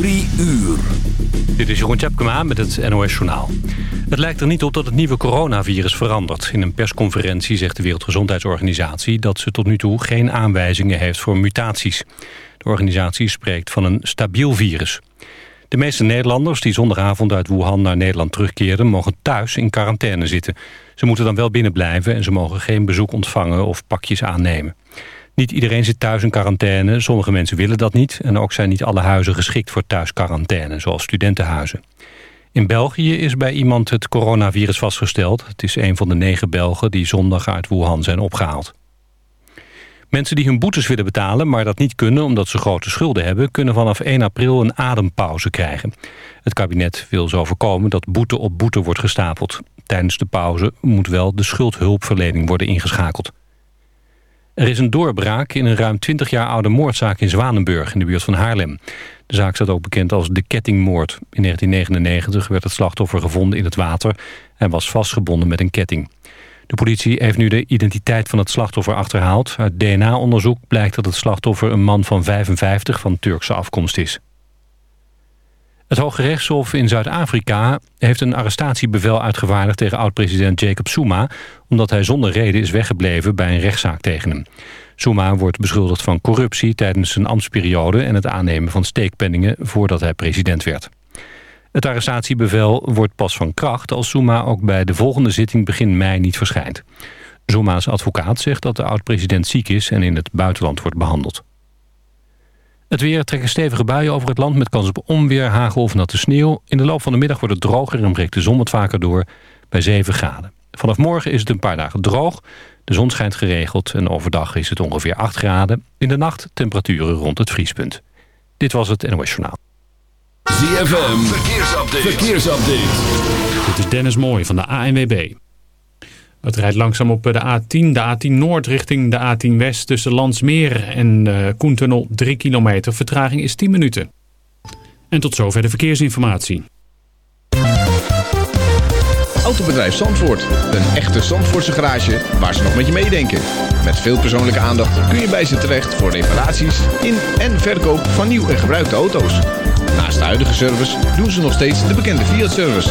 Drie uur. Dit is Jeroen Tjepkema met het NOS Journaal. Het lijkt er niet op dat het nieuwe coronavirus verandert. In een persconferentie zegt de Wereldgezondheidsorganisatie... dat ze tot nu toe geen aanwijzingen heeft voor mutaties. De organisatie spreekt van een stabiel virus. De meeste Nederlanders die zondagavond uit Wuhan naar Nederland terugkeerden... mogen thuis in quarantaine zitten. Ze moeten dan wel binnen blijven en ze mogen geen bezoek ontvangen of pakjes aannemen. Niet iedereen zit thuis in quarantaine. Sommige mensen willen dat niet. En ook zijn niet alle huizen geschikt voor thuisquarantaine, zoals studentenhuizen. In België is bij iemand het coronavirus vastgesteld. Het is een van de negen Belgen die zondag uit Wuhan zijn opgehaald. Mensen die hun boetes willen betalen, maar dat niet kunnen omdat ze grote schulden hebben, kunnen vanaf 1 april een adempauze krijgen. Het kabinet wil zo voorkomen dat boete op boete wordt gestapeld. Tijdens de pauze moet wel de schuldhulpverlening worden ingeschakeld. Er is een doorbraak in een ruim 20 jaar oude moordzaak in Zwanenburg in de buurt van Haarlem. De zaak staat ook bekend als de kettingmoord. In 1999 werd het slachtoffer gevonden in het water en was vastgebonden met een ketting. De politie heeft nu de identiteit van het slachtoffer achterhaald. Uit DNA-onderzoek blijkt dat het slachtoffer een man van 55 van Turkse afkomst is. Het Hoge Rechtshof in Zuid-Afrika heeft een arrestatiebevel uitgevaardigd tegen oud-president Jacob Zuma, omdat hij zonder reden is weggebleven bij een rechtszaak tegen hem. Zuma wordt beschuldigd van corruptie tijdens zijn ambtsperiode en het aannemen van steekpenningen voordat hij president werd. Het arrestatiebevel wordt pas van kracht als Zuma ook bij de volgende zitting begin mei niet verschijnt. Zuma's advocaat zegt dat de oud-president ziek is en in het buitenland wordt behandeld. Het weer trekken stevige buien over het land met kans op onweer, hagel of natte sneeuw. In de loop van de middag wordt het droger en breekt de zon wat vaker door bij 7 graden. Vanaf morgen is het een paar dagen droog. De zon schijnt geregeld en overdag is het ongeveer 8 graden. In de nacht temperaturen rond het vriespunt. Dit was het NOS Journaal. ZFM, verkeersupdate. verkeersupdate. Dit is Dennis Mooij van de ANWB. Het rijdt langzaam op de A10, de A10 Noord richting de A10 West tussen Landsmeer en uh, Koentunnel 3 kilometer. Vertraging is 10 minuten. En tot zover de verkeersinformatie. Autobedrijf Zandvoort. Een echte Zandvoortse garage waar ze nog met je meedenken. Met veel persoonlijke aandacht kun je bij ze terecht voor reparaties in en verkoop van nieuw en gebruikte auto's. Naast de huidige service doen ze nog steeds de bekende Fiat-service.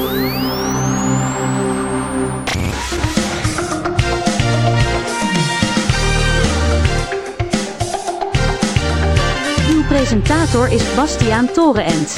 Presentator is Bastiaan Torenent.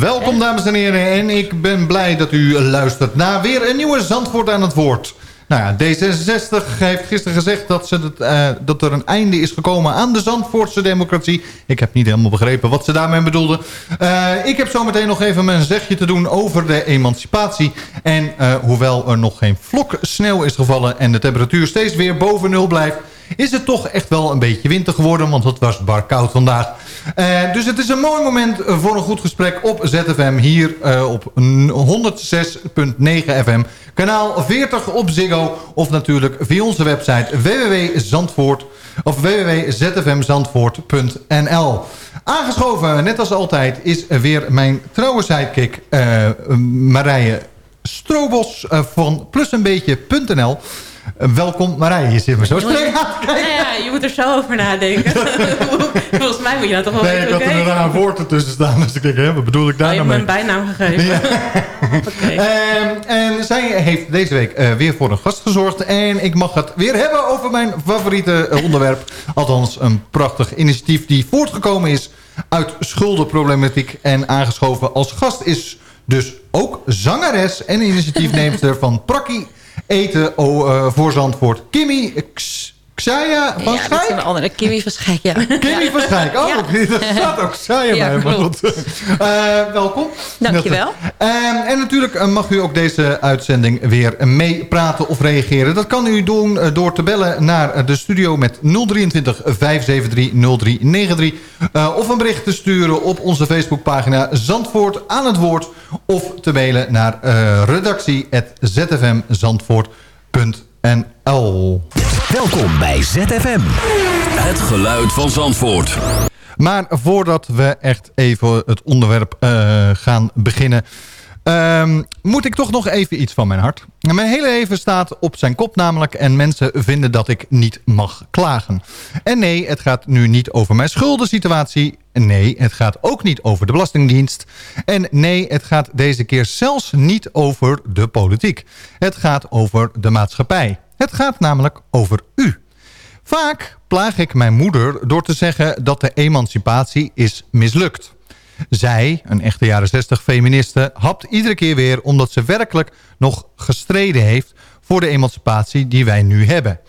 Welkom dames en heren en ik ben blij dat u luistert naar weer een nieuwe Zandvoort aan het woord. Nou ja, D66 heeft gisteren gezegd dat, ze het, eh, dat er een einde is gekomen aan de Zandvoortse democratie. Ik heb niet helemaal begrepen wat ze daarmee bedoelden. Uh, ik heb zometeen nog even mijn zegje te doen over de emancipatie. En uh, hoewel er nog geen vlok sneeuw is gevallen en de temperatuur steeds weer boven nul blijft is het toch echt wel een beetje winter geworden, want het was bar koud vandaag. Uh, dus het is een mooi moment voor een goed gesprek op ZFM hier uh, op 106.9 FM. Kanaal 40 op Ziggo of natuurlijk via onze website www.zandvoort of www.zfmzandvoort.nl. Aangeschoven, net als altijd, is weer mijn trouwe sidekick uh, Marije Strobos van plusenbeetje.nl. Uh, welkom Marije, je zit me zo streng aan ja, ja, je moet er zo over nadenken. Volgens mij moet je dat toch wel nee, weten. Nee, ik had er een raar woord ertussen staan. Dus ik denk, hè, wat bedoel ik daar oh, nou mee? Je hebt me een bijnaam gegeven. Ja. okay. um, en zij heeft deze week uh, weer voor een gast gezorgd. En ik mag het weer hebben over mijn favoriete onderwerp. Althans, een prachtig initiatief die voortgekomen is uit schuldenproblematiek. En aangeschoven als gast is dus ook zangeres en initiatiefneemster van Prakkie eten oh, uh, voor Zandvoort. Kimmy Xaya van ja, Schijk? een andere. Kimmy van Schijk, ja. Kimmy van Schijk. Oh, ja. dat staat ook Xaya ja, bij. Uh, welkom. Dankjewel. Uh, en natuurlijk mag u ook deze uitzending weer meepraten of reageren. Dat kan u doen door te bellen naar de studio met 023 573 0393. Uh, of een bericht te sturen op onze Facebookpagina Zandvoort aan het woord. Of te mailen naar redactie.zfmzandvoort.nl. Welkom bij ZFM. Het geluid van Zandvoort. Maar voordat we echt even het onderwerp uh, gaan beginnen... Um, moet ik toch nog even iets van mijn hart. Mijn hele leven staat op zijn kop namelijk... en mensen vinden dat ik niet mag klagen. En nee, het gaat nu niet over mijn schuldensituatie. Nee, het gaat ook niet over de Belastingdienst. En nee, het gaat deze keer zelfs niet over de politiek. Het gaat over de maatschappij. Het gaat namelijk over u. Vaak plaag ik mijn moeder door te zeggen dat de emancipatie is mislukt. Zij, een echte jaren 60 feministe, hapt iedere keer weer... omdat ze werkelijk nog gestreden heeft voor de emancipatie die wij nu hebben.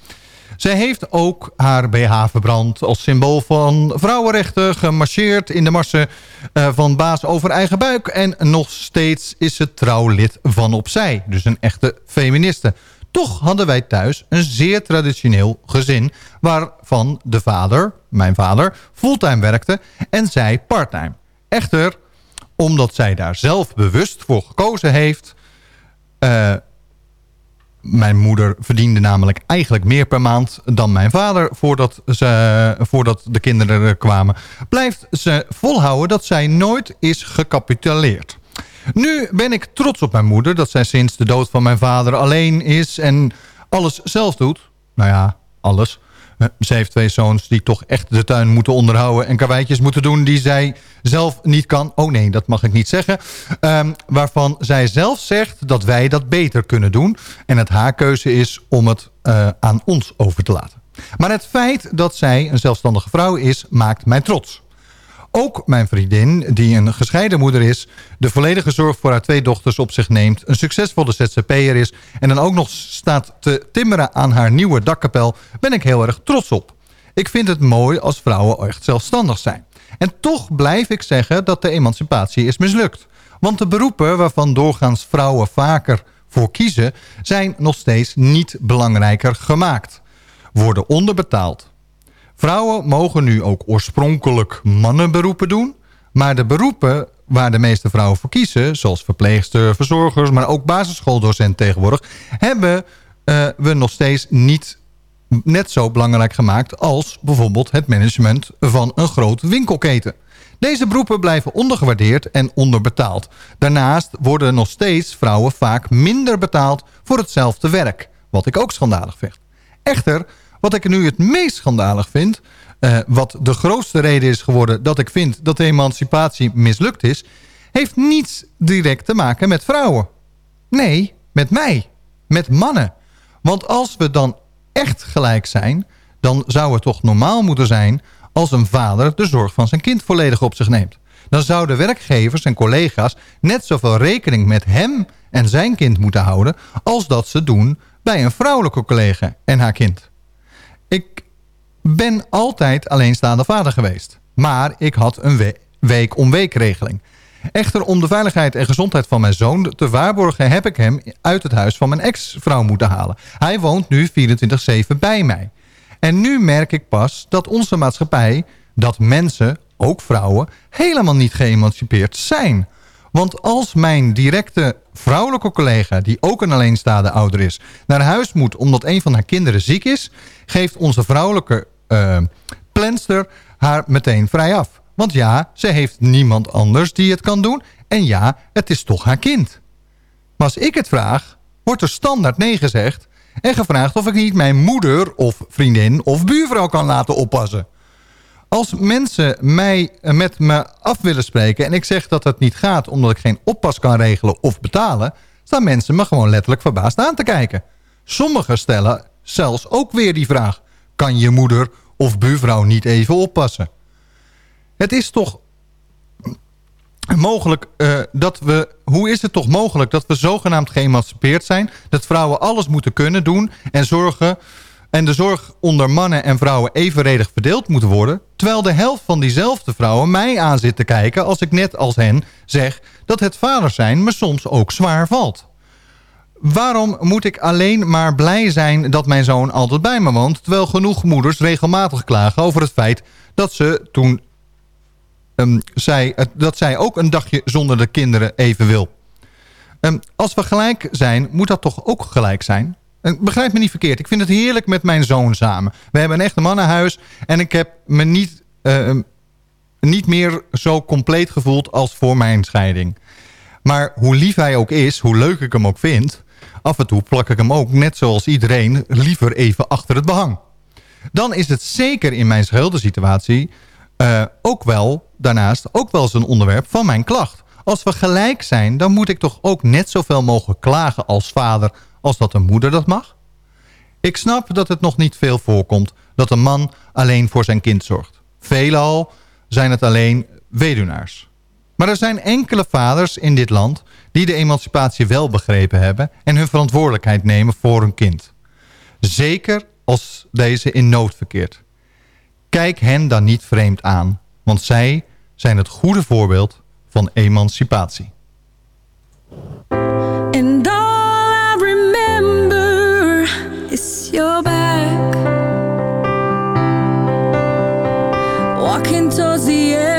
Zij heeft ook haar BH verbrand als symbool van vrouwenrechten... gemarcheerd in de marsen uh, van baas over eigen buik... en nog steeds is ze trouw lid van Opzij, dus een echte feministe... Toch hadden wij thuis een zeer traditioneel gezin... waarvan de vader, mijn vader, fulltime werkte en zij parttime. Echter, omdat zij daar zelf bewust voor gekozen heeft... Uh, mijn moeder verdiende namelijk eigenlijk meer per maand dan mijn vader... voordat, ze, voordat de kinderen er kwamen... blijft ze volhouden dat zij nooit is gecapituleerd. Nu ben ik trots op mijn moeder dat zij sinds de dood van mijn vader alleen is... en alles zelf doet. Nou ja, alles. Ze heeft twee zoons die toch echt de tuin moeten onderhouden... en karweitjes moeten doen die zij zelf niet kan. Oh nee, dat mag ik niet zeggen. Um, waarvan zij zelf zegt dat wij dat beter kunnen doen... en het haar keuze is om het uh, aan ons over te laten. Maar het feit dat zij een zelfstandige vrouw is, maakt mij trots. Ook mijn vriendin, die een gescheiden moeder is... de volledige zorg voor haar twee dochters op zich neemt... een succesvolle ZZP'er is... en dan ook nog staat te timmeren aan haar nieuwe dakkapel... ben ik heel erg trots op. Ik vind het mooi als vrouwen echt zelfstandig zijn. En toch blijf ik zeggen dat de emancipatie is mislukt. Want de beroepen waarvan doorgaans vrouwen vaker voor kiezen... zijn nog steeds niet belangrijker gemaakt. Worden onderbetaald, Vrouwen mogen nu ook oorspronkelijk mannenberoepen doen. Maar de beroepen waar de meeste vrouwen voor kiezen... zoals verpleegster, verzorgers, maar ook basisschooldocent tegenwoordig... hebben uh, we nog steeds niet net zo belangrijk gemaakt... als bijvoorbeeld het management van een groot winkelketen. Deze beroepen blijven ondergewaardeerd en onderbetaald. Daarnaast worden nog steeds vrouwen vaak minder betaald voor hetzelfde werk. Wat ik ook schandalig vind. Echter wat ik nu het meest schandalig vind... Uh, wat de grootste reden is geworden dat ik vind dat de emancipatie mislukt is... heeft niets direct te maken met vrouwen. Nee, met mij. Met mannen. Want als we dan echt gelijk zijn... dan zou het toch normaal moeten zijn... als een vader de zorg van zijn kind volledig op zich neemt. Dan zouden werkgevers en collega's net zoveel rekening met hem en zijn kind moeten houden... als dat ze doen bij een vrouwelijke collega en haar kind. Ik ben altijd alleenstaande vader geweest. Maar ik had een we week om week regeling. Echter om de veiligheid en gezondheid van mijn zoon te waarborgen... heb ik hem uit het huis van mijn ex-vrouw moeten halen. Hij woont nu 24-7 bij mij. En nu merk ik pas dat onze maatschappij... dat mensen, ook vrouwen, helemaal niet geëmancipeerd zijn. Want als mijn directe vrouwelijke collega... die ook een alleenstaande ouder is... naar huis moet omdat een van haar kinderen ziek is... geeft onze vrouwelijke uh, planster haar meteen vrij af. Want ja, ze heeft niemand anders die het kan doen. En ja, het is toch haar kind. Maar als ik het vraag, wordt er standaard nee gezegd... en gevraagd of ik niet mijn moeder of vriendin of buurvrouw kan laten oppassen. Als mensen mij met me af willen spreken... en ik zeg dat het niet gaat omdat ik geen oppas kan regelen of betalen... staan mensen me gewoon letterlijk verbaasd aan te kijken. Sommigen stellen zelfs ook weer die vraag... kan je moeder of buurvrouw niet even oppassen? Het is toch mogelijk uh, dat we... Hoe is het toch mogelijk dat we zogenaamd geëmancipeerd zijn? Dat vrouwen alles moeten kunnen doen en zorgen... en de zorg onder mannen en vrouwen evenredig verdeeld moet worden... terwijl de helft van diezelfde vrouwen mij aan zit te kijken... als ik net als hen zeg dat het vader zijn me soms ook zwaar valt. Waarom moet ik alleen maar blij zijn dat mijn zoon altijd bij me woont... terwijl genoeg moeders regelmatig klagen over het feit dat ze toen um, zij, dat zij ook een dagje zonder de kinderen even wil. Um, als we gelijk zijn, moet dat toch ook gelijk zijn? Begrijp me niet verkeerd, ik vind het heerlijk met mijn zoon samen. We hebben een echte mannenhuis en ik heb me niet, uh, niet meer zo compleet gevoeld als voor mijn scheiding. Maar hoe lief hij ook is, hoe leuk ik hem ook vind... af en toe plak ik hem ook, net zoals iedereen, liever even achter het behang. Dan is het zeker in mijn situatie uh, ook wel, daarnaast, ook wel een onderwerp van mijn klacht. Als we gelijk zijn, dan moet ik toch ook net zoveel mogen klagen als vader... als dat een moeder dat mag? Ik snap dat het nog niet veel voorkomt dat een man alleen voor zijn kind zorgt. Veelal zijn het alleen weduwnaars. Maar er zijn enkele vaders in dit land die de emancipatie wel begrepen hebben... en hun verantwoordelijkheid nemen voor hun kind. Zeker als deze in nood verkeert. Kijk hen dan niet vreemd aan, want zij zijn het goede voorbeeld van emancipatie. Walking towards the airport,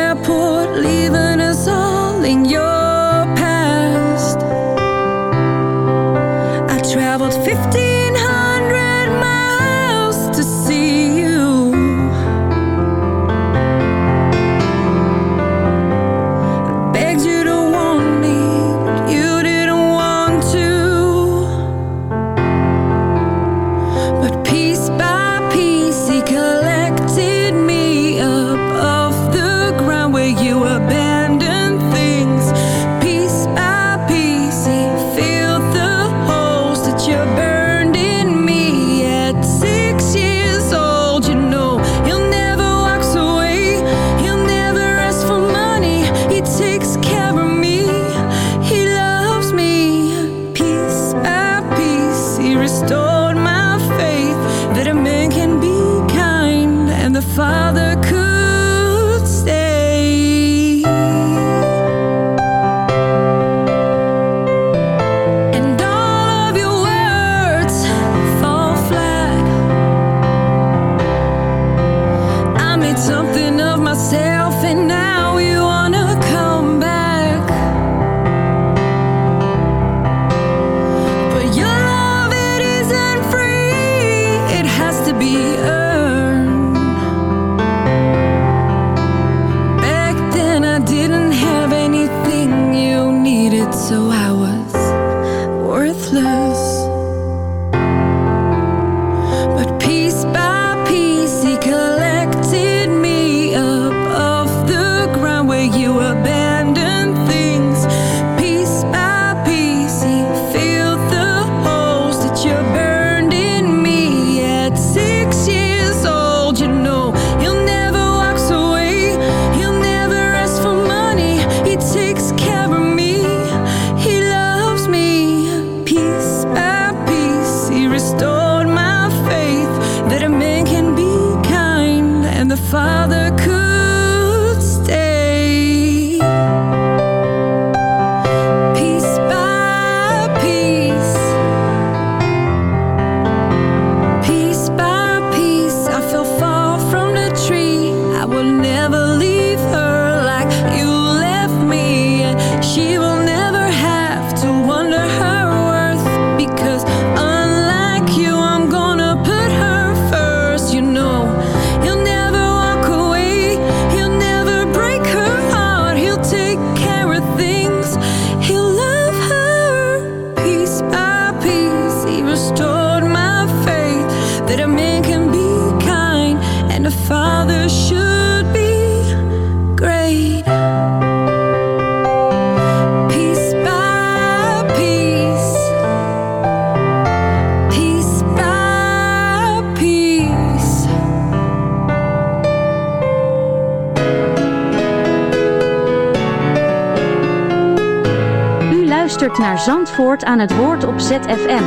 Zandvoort aan het woord op ZFM.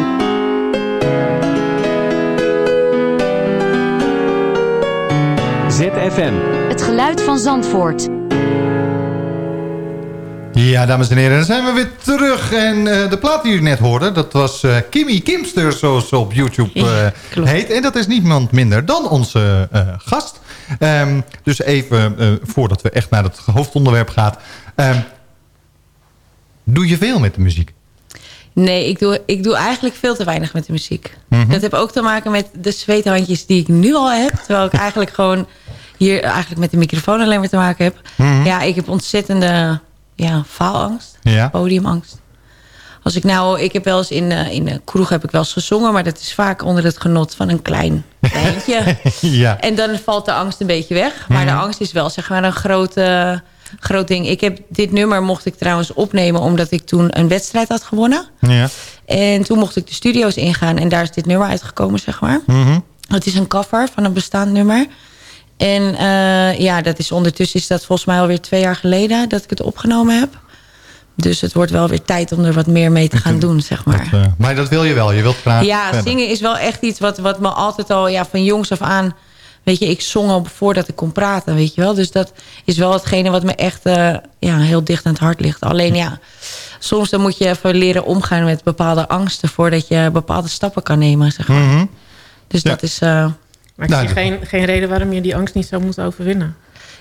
ZFM. Het geluid van Zandvoort. Ja, dames en heren, dan zijn we weer terug. En eh, de plaat die u net hoorde, dat was eh, Kimmy Kimster, zoals ze op YouTube eh, heet. En dat is niemand minder dan onze eh, gast. Ehm, dus even, eh, voordat we echt naar het hoofdonderwerp gaan. Ehm, doe je veel met de muziek? Nee, ik doe, ik doe eigenlijk veel te weinig met de muziek. Mhm. Dat heeft ook te maken met de zweethandjes die ik nu al heb. Terwijl ik eigenlijk gewoon hier eigenlijk met de microfoon alleen maar te maken heb. Mhm. Ja, ik heb ontzettende ja, faalangst. Ja. Podiumangst. Als ik nou, ik heb wel eens in, eh, in de kroeg heb ik wel eens gezongen, maar dat is vaak onder het genot van een klein lijntje. ja. En dan valt de angst een beetje weg. Maar de Mhm. angst is wel zeg maar een groot, eh, groot ding. Ik heb dit nummer mocht ik trouwens opnemen omdat ik toen een wedstrijd had gewonnen. Ja. En toen mocht ik de studio's ingaan en daar is dit nummer uitgekomen, zeg maar. Mhm. Het is een cover van een bestaand nummer. En eh, ja, dat is ondertussen is dat volgens mij alweer twee jaar geleden dat ik het opgenomen heb. Dus het wordt wel weer tijd om er wat meer mee te gaan doen, zeg maar. Dat, eh, maar dat wil je wel, je wilt graag Ja, verder. zingen is wel echt iets wat, wat me altijd al ja, van jongs af aan... Weet je, ik zong al voordat ik kon praten, weet je wel. Dus dat is wel hetgene wat me echt eh, ja, heel dicht aan het hart ligt. Alleen ja, soms dan moet je even leren omgaan met bepaalde angsten... voordat je bepaalde stappen kan nemen, zeg maar. Mhm. Dus dat is... eh, Maar ik Nou, zie geen, geen reden waarom je die angst niet zou moeten overwinnen.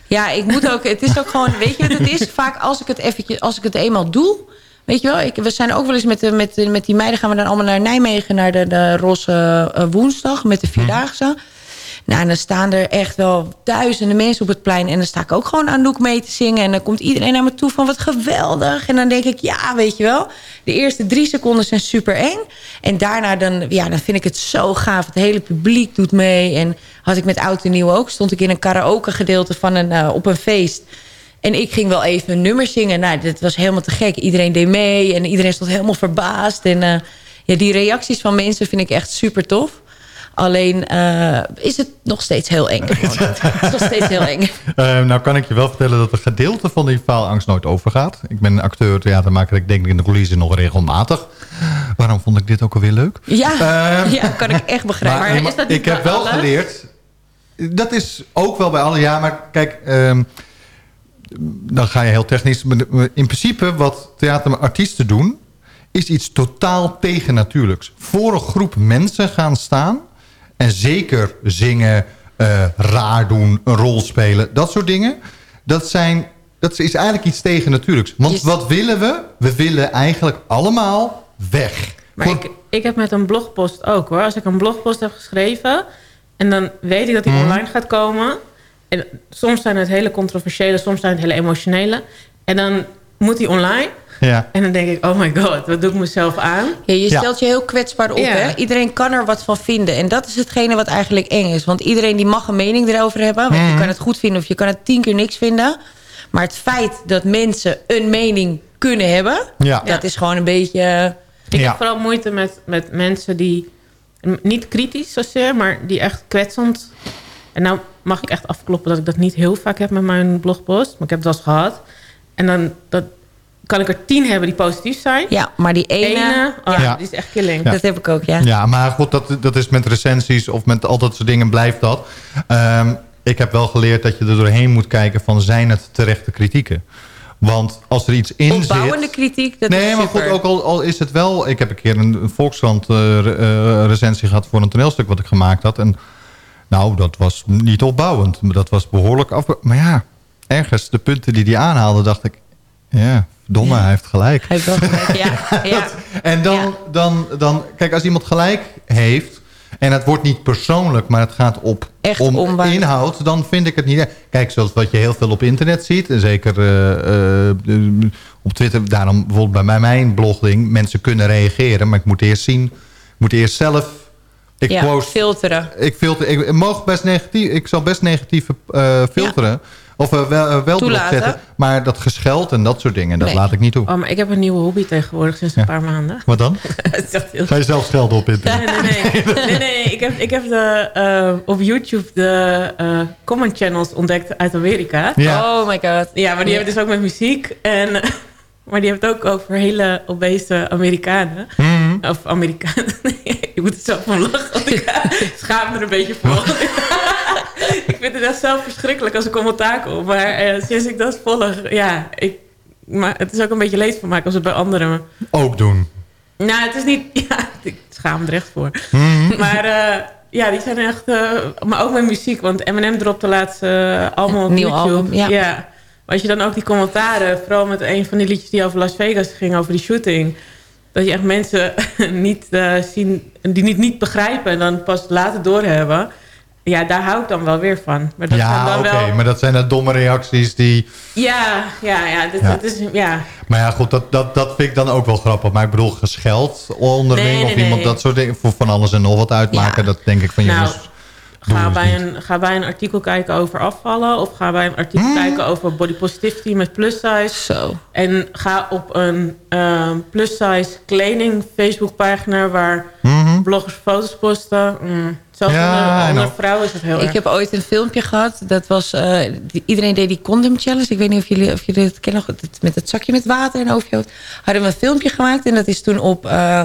Ja, ik moet ook. Het is ook gewoon, weet je wat het is? Vaak als ik het eventjes, als ik het eenmaal doe. Weet je wel, ik, we zijn ook wel eens met, de, met, de- met die meiden gaan we dan allemaal naar Nijmegen naar de, de Rosse eh, Woensdag met de Vierdaagse. Nou, en dan staan er echt wel duizenden mensen op het plein. En dan sta ik ook gewoon Anouk mee te zingen. En dan komt iedereen naar me toe van wat geweldig. En dan denk ik, ja, weet je wel. De eerste drie seconden zijn super eng. En daarna dan, ja, dan vind ik het zo gaaf. Het hele publiek doet mee. En had ik met Oud en Nieuw ook. Stond ik in een karaoke gedeelte van een, eh, op een feest. En ik ging wel even een nummer zingen. Nou, dat was helemaal te gek. Iedereen deed mee. En iedereen stond helemaal verbaasd. En eh, ja, die reacties van mensen vind ik echt super tof. Alleen eh, is het nog steeds heel eng. het is nog steeds heel eng. Eh, nou kan ik je wel vertellen dat een gedeelte van die faalangst nooit overgaat. Ik ben acteur, theatermaker. Ik denk in de coulissen nog regelmatig. Waarom vond ik dit ook alweer leuk? Ja, Eh, ja kan ik echt begrijpen. Maar, Maar is dat niet ik heb wel alle? geleerd... Dat is ook wel bij alle... Ja, maar kijk... ehm, dan ga je heel technisch. In principe wat theaterartiesten doen... is iets totaal tegennatuurlijks. Voor een groep mensen gaan staan... en zeker zingen, eh, raar doen, een rol spelen... dat soort dingen. Dat, zijn, dat is eigenlijk iets tegennatuurlijks. Want wat willen we? We willen eigenlijk allemaal weg. Maar ik, ik heb met een blogpost ook hoor. Als ik een blogpost heb geschreven... en dan weet ik dat die Mhm. online gaat komen... en soms zijn het hele controversiële... soms zijn het hele emotionele... en dan moet die online... Ja. en dan denk ik, oh my god, wat doe ik mezelf aan? Ja, je stelt je heel kwetsbaar op. Ja. Hè? Iedereen kan er wat van vinden. En dat is hetgene wat eigenlijk eng is. Want iedereen die mag een mening erover hebben. Want je Mhm. kan het goed vinden of je kan het tien keer niks vinden. Maar het feit dat mensen een mening kunnen hebben... Ja. dat is gewoon een beetje... Ik heb vooral moeite met, met mensen die... niet kritisch zozeer, maar die echt kwetsend... En nou mag ik echt afkloppen dat ik dat niet heel vaak heb met mijn blogpost. Maar ik heb het wel eens gehad. En dan dat, kan ik er tien hebben die positief zijn. Ja, maar die ene... oh, Ja. die is echt killing. Ja. Dat heb ik ook, ja. Ja, maar goed, dat, dat is met recensies of met al dat soort dingen blijft dat. Ehm, ik heb wel geleerd dat je er doorheen moet kijken van zijn het terechte kritieken. Want als er iets in Opbouwende zit... kritiek, dat nee, is maar super. goed, ook al, al is het wel... Ik heb een keer een, Volkskrant eh, eh, recensie gehad voor een toneelstuk wat ik gemaakt had. En nou, dat was niet opbouwend. Maar dat was behoorlijk af... Maar ja, ergens de punten die hij aanhaalde, dacht ik... Ja, domme, hij heeft gelijk. Hij heeft wel gelijk, ja. ja. En dan, dan, dan, kijk, als iemand gelijk heeft... en het wordt niet persoonlijk, maar het gaat op, Echt om inhoud... dan vind ik het niet... Kijk, zoals wat je heel veel op internet ziet... en zeker eh, eh, op Twitter... daarom bijvoorbeeld bij mijn blogding... mensen kunnen reageren, maar ik moet eerst zien... ik moet eerst zelf... Ik ja, post, filteren. ik filter, ik mag best negatief, ik zal best negatieve eh, filteren. Of eh, wel, eh, wel Toelaten. zetten. Maar dat gescheld en dat soort dingen, dat Nee. laat ik niet toe. Oh, maar ik heb een nieuwe hobby tegenwoordig sinds een paar maanden. Wat dan? Heel Ga je zelf schelden op internet? Nee, nee, nee. nee, nee. Ik heb, ik heb de, eh, op YouTube de eh comment channels ontdekt uit Amerika. Ja. Oh my god. Ja, maar die hebben dus ook met muziek. En Maar die heeft het ook over hele obese Amerikanen. Mhm. Of Amerikanen. ik moet er zelf van lachen. Want ik schaam me er een beetje voor. Ik vind het echt zelf verschrikkelijk als een commentaar komt. Maar eh, sinds ik dat volg, ja, ik, maar het is ook een beetje leed van mij als het bij anderen... Ook doen. Nou, het is niet... Ja, ik schaam me er echt voor. Mhm. Maar eh, ja, die zijn echt... eh, maar ook met muziek, want Eminem dropte laatst uh, allemaal op Nieuw YouTube. album, ja. Maar als je dan ook die commentaren... vooral met een van die liedjes die over Las Vegas ging... over die shooting... dat je echt mensen niet eh, zien... die niet, niet begrijpen en dan pas later doorhebben... Ja, daar hou ik dan wel weer van. Maar dat zijn Ja, dan oké, wel... maar dat zijn de domme reacties die... Ja, ja, ja. Dat, Ja. dat is, ja. Maar ja, goed, dat, dat, dat vind ik dan ook wel grappig. Maar ik bedoel, gescheld onderling Nee, nee, of iemand nee. dat soort dingen... voor van alles en nog wat uitmaken, dat denk ik van Nou, jongens... Ga bij, niet. een, ga bij een artikel kijken over afvallen. Of ga bij een artikel Hmm. kijken over body positivity met plus size. Zo. En ga op een ehm, plus size kleding Facebook pagina... waar Mhm. bloggers foto's posten. Mm. Zelfs Ja, vrouwen is het heel Ik erg. heb ooit een filmpje gehad. Dat was, eh, die- iedereen deed die condom challenge. Ik weet niet of jullie, of jullie het kennen. Met het zakje met water en over je hoofd. Hadden we een filmpje gemaakt. En dat is toen op eh,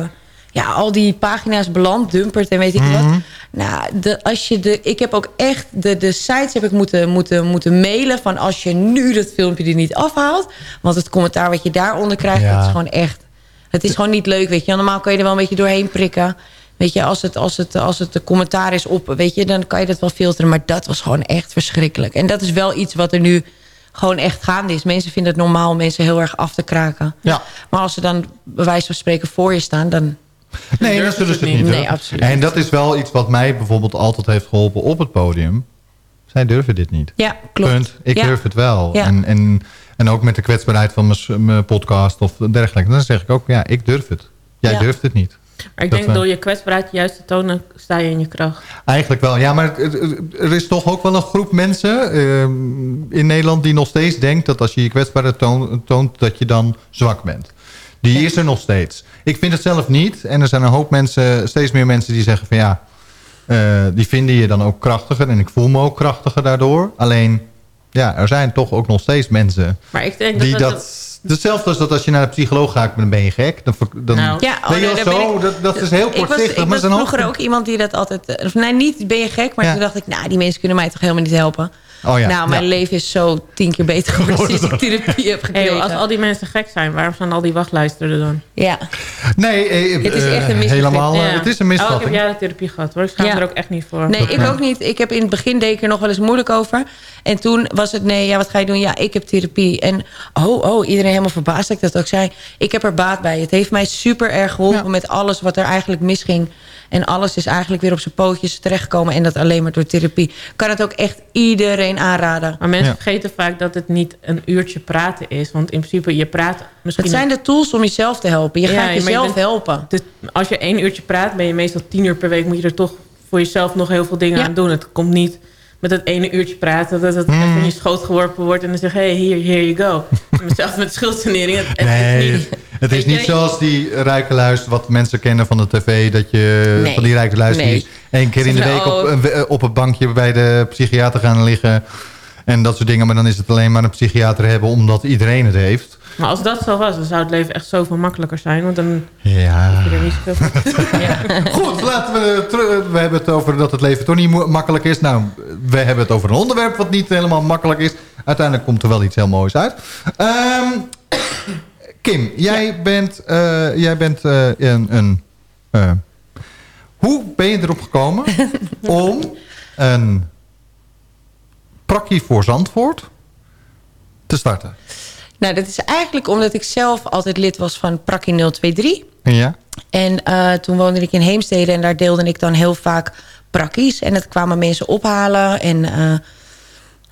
ja, al die pagina's beland. Dumpert en weet ik wat. Nou, de, als je de, ik heb ook echt de, de sites heb ik moeten, moeten, moeten mailen. Van als je nu dat filmpje er niet afhaalt. Want het commentaar wat je daaronder krijgt. Ja. Dat is gewoon echt... Het is gewoon niet leuk, weet je. Normaal kan je er wel een beetje doorheen prikken. Weet je, als het, als het, als het de commentaar is op, weet je, dan kan je dat wel filteren. Maar dat was gewoon echt verschrikkelijk. En dat is wel iets wat er nu gewoon echt gaande is. Mensen vinden het normaal om mensen heel erg af te kraken. Ja. Maar als ze dan bij wijze van spreken voor je staan, dan... Nee, dat zullen ze het niet Nee, doen. absoluut. En dat is wel iets wat mij bijvoorbeeld altijd heeft geholpen op het podium. Zij durven dit niet. Ja, klopt. Punt. Ik Ja. durf het wel. Ja. En, en, en ook met de kwetsbaarheid van mijn podcast of dergelijke. Dan zeg ik ook, ja, ik durf het. Jij Ja. durft het niet. Maar ik Dat denk door je kwetsbaarheid juist te tonen... sta je in je kracht. Eigenlijk wel. Ja, maar er is toch ook wel een groep mensen eh, in Nederland... die nog steeds denkt dat als je je kwetsbaarheid toon- toont... dat je dan zwak bent. Die is er nog steeds. Ik vind het zelf niet. En er zijn een hoop mensen, steeds meer mensen die zeggen van ja... eh, die vinden je dan ook krachtiger. En ik voel me ook krachtiger daardoor. Alleen, ja, er zijn toch ook nog steeds mensen... Maar ik denk die dat, dat Hetzelfde als dat als je naar de psycholoog gaat, dan ben je gek. Dan, dan Nou. Ja, oh, nee, zo. ik- dat, dat is heel Ik was, kortzichtig. ik was is een vroeger ook iemand die dat altijd... eh, Of nee, niet ben je gek, maar Ja. toen dacht ik... nou, die mensen kunnen mij toch helemaal niet helpen. Oh ja, Nou, mijn ja. leven is zo tien keer beter geworden... sinds ik therapie heb gekregen. als al die mensen gek zijn, waarom zijn al die wachtlijsten er dan? Ja. Nee, eh, Het is echt een eh, misvatting. helemaal. eh, Ja. Het is een Oh, ik misvatting. heb jaren therapie gehad hoor. Ik schaam Ja. er ook echt niet voor. Nee, ik ook niet. Ik heb in het begin deed ik er nog wel eens moeilijk over. En toen was het, nee, ja, wat ga je doen? Ja, ik heb therapie. En oh, oh, iedereen helemaal verbaasd dat ik dat ook zei. Ik heb er baat bij. Het heeft mij super erg geholpen met alles wat er eigenlijk misging. En alles is eigenlijk weer op zijn pootjes terechtgekomen. En dat alleen maar door therapie. Kan het ook echt iedereen aanraden. Maar mensen Ja. vergeten vaak dat het niet een uurtje praten is. Want in principe, je praat misschien... Het zijn de tools om jezelf te helpen. Je Ja, gaat maar je jezelf bent- helpen. Dus als je één uurtje praat, ben je meestal tien uur per week... moet je er toch voor jezelf nog heel veel dingen Ja. aan doen. Het komt niet met dat ene uurtje praten... dat het even in je schoot geworpen wordt... en dan zeg je, hey, here, here you go. Zelfs met schuldsanering. Het, het is niet, het is niet zoals die rijke luister wat mensen kennen van de tv. Dat je Nee. van die rijke luister Nee. één keer in de week op, een we- op het bankje bij de psychiater gaan liggen. En dat soort dingen. Maar dan is het alleen maar een psychiater hebben omdat iedereen het heeft. Maar als dat zo was, dan zou het leven echt zoveel makkelijker zijn. Want dan Ja. heb je er niet zoveel Goed, laten we terug. We hebben het over dat het leven toch niet makkelijk is. Nou, we hebben het over een onderwerp wat niet helemaal makkelijk is. Uiteindelijk komt er wel iets heel moois uit. Ehm, Kim, jij bent, eh, jij bent eh, een... een eh, hoe ben je erop gekomen om een prakkie voor Zandvoort te starten? Nou, dat is eigenlijk omdat ik zelf altijd lid was van Prakkie 023. Ja? En toen woonde ik in Heemstede en daar deelde ik dan heel vaak prakkies. En dat kwamen mensen ophalen. En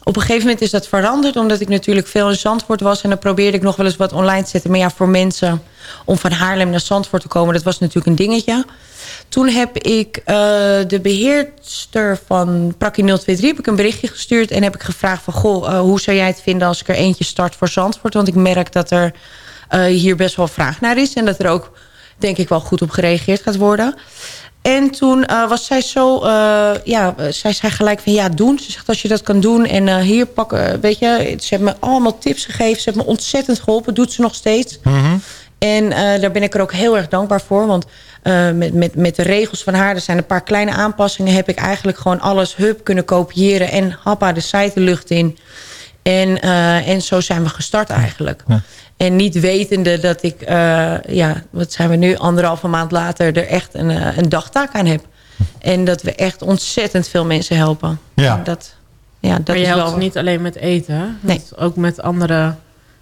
op een gegeven moment is dat veranderd... omdat ik natuurlijk veel in Zandvoort was. En dan probeerde ik nog wel eens wat online te zetten. Maar ja, voor mensen om van Haarlem naar Zandvoort te komen... dat was natuurlijk een dingetje. Toen heb ik eh, de beheerster van Prakkie 023 heb ik een berichtje gestuurd... en heb ik gevraagd van... goh, eh, hoe zou jij het vinden als ik er eentje start voor Zandvoort? Want ik merk dat er eh, hier best wel vraag naar is... en dat er ook, denk ik, wel goed op gereageerd gaat worden... En toen eh, was zij zo, uh, ja, zij zei gelijk van ja, doen. Ze zegt als je dat kan doen en uh, hier pakken, weet je. Ze heeft me allemaal tips gegeven. Ze heeft me ontzettend geholpen, doet ze nog steeds. Mhm. En daar ben ik er ook heel erg dankbaar voor. Want met, met, met de regels van haar, er zijn een paar kleine aanpassingen... heb ik eigenlijk gewoon alles hup kunnen kopiëren en happa de site de lucht in. En, en zo zijn we gestart eigenlijk. Ja. En niet wetende dat ik, uh, ja, wat zijn we nu, anderhalve maand later... er echt een, uh, een dagtaak aan heb. En dat we echt ontzettend veel mensen helpen. Ja. En dat, ja, dat maar je is helpt wel... niet alleen met eten. Nee. Dus ook met andere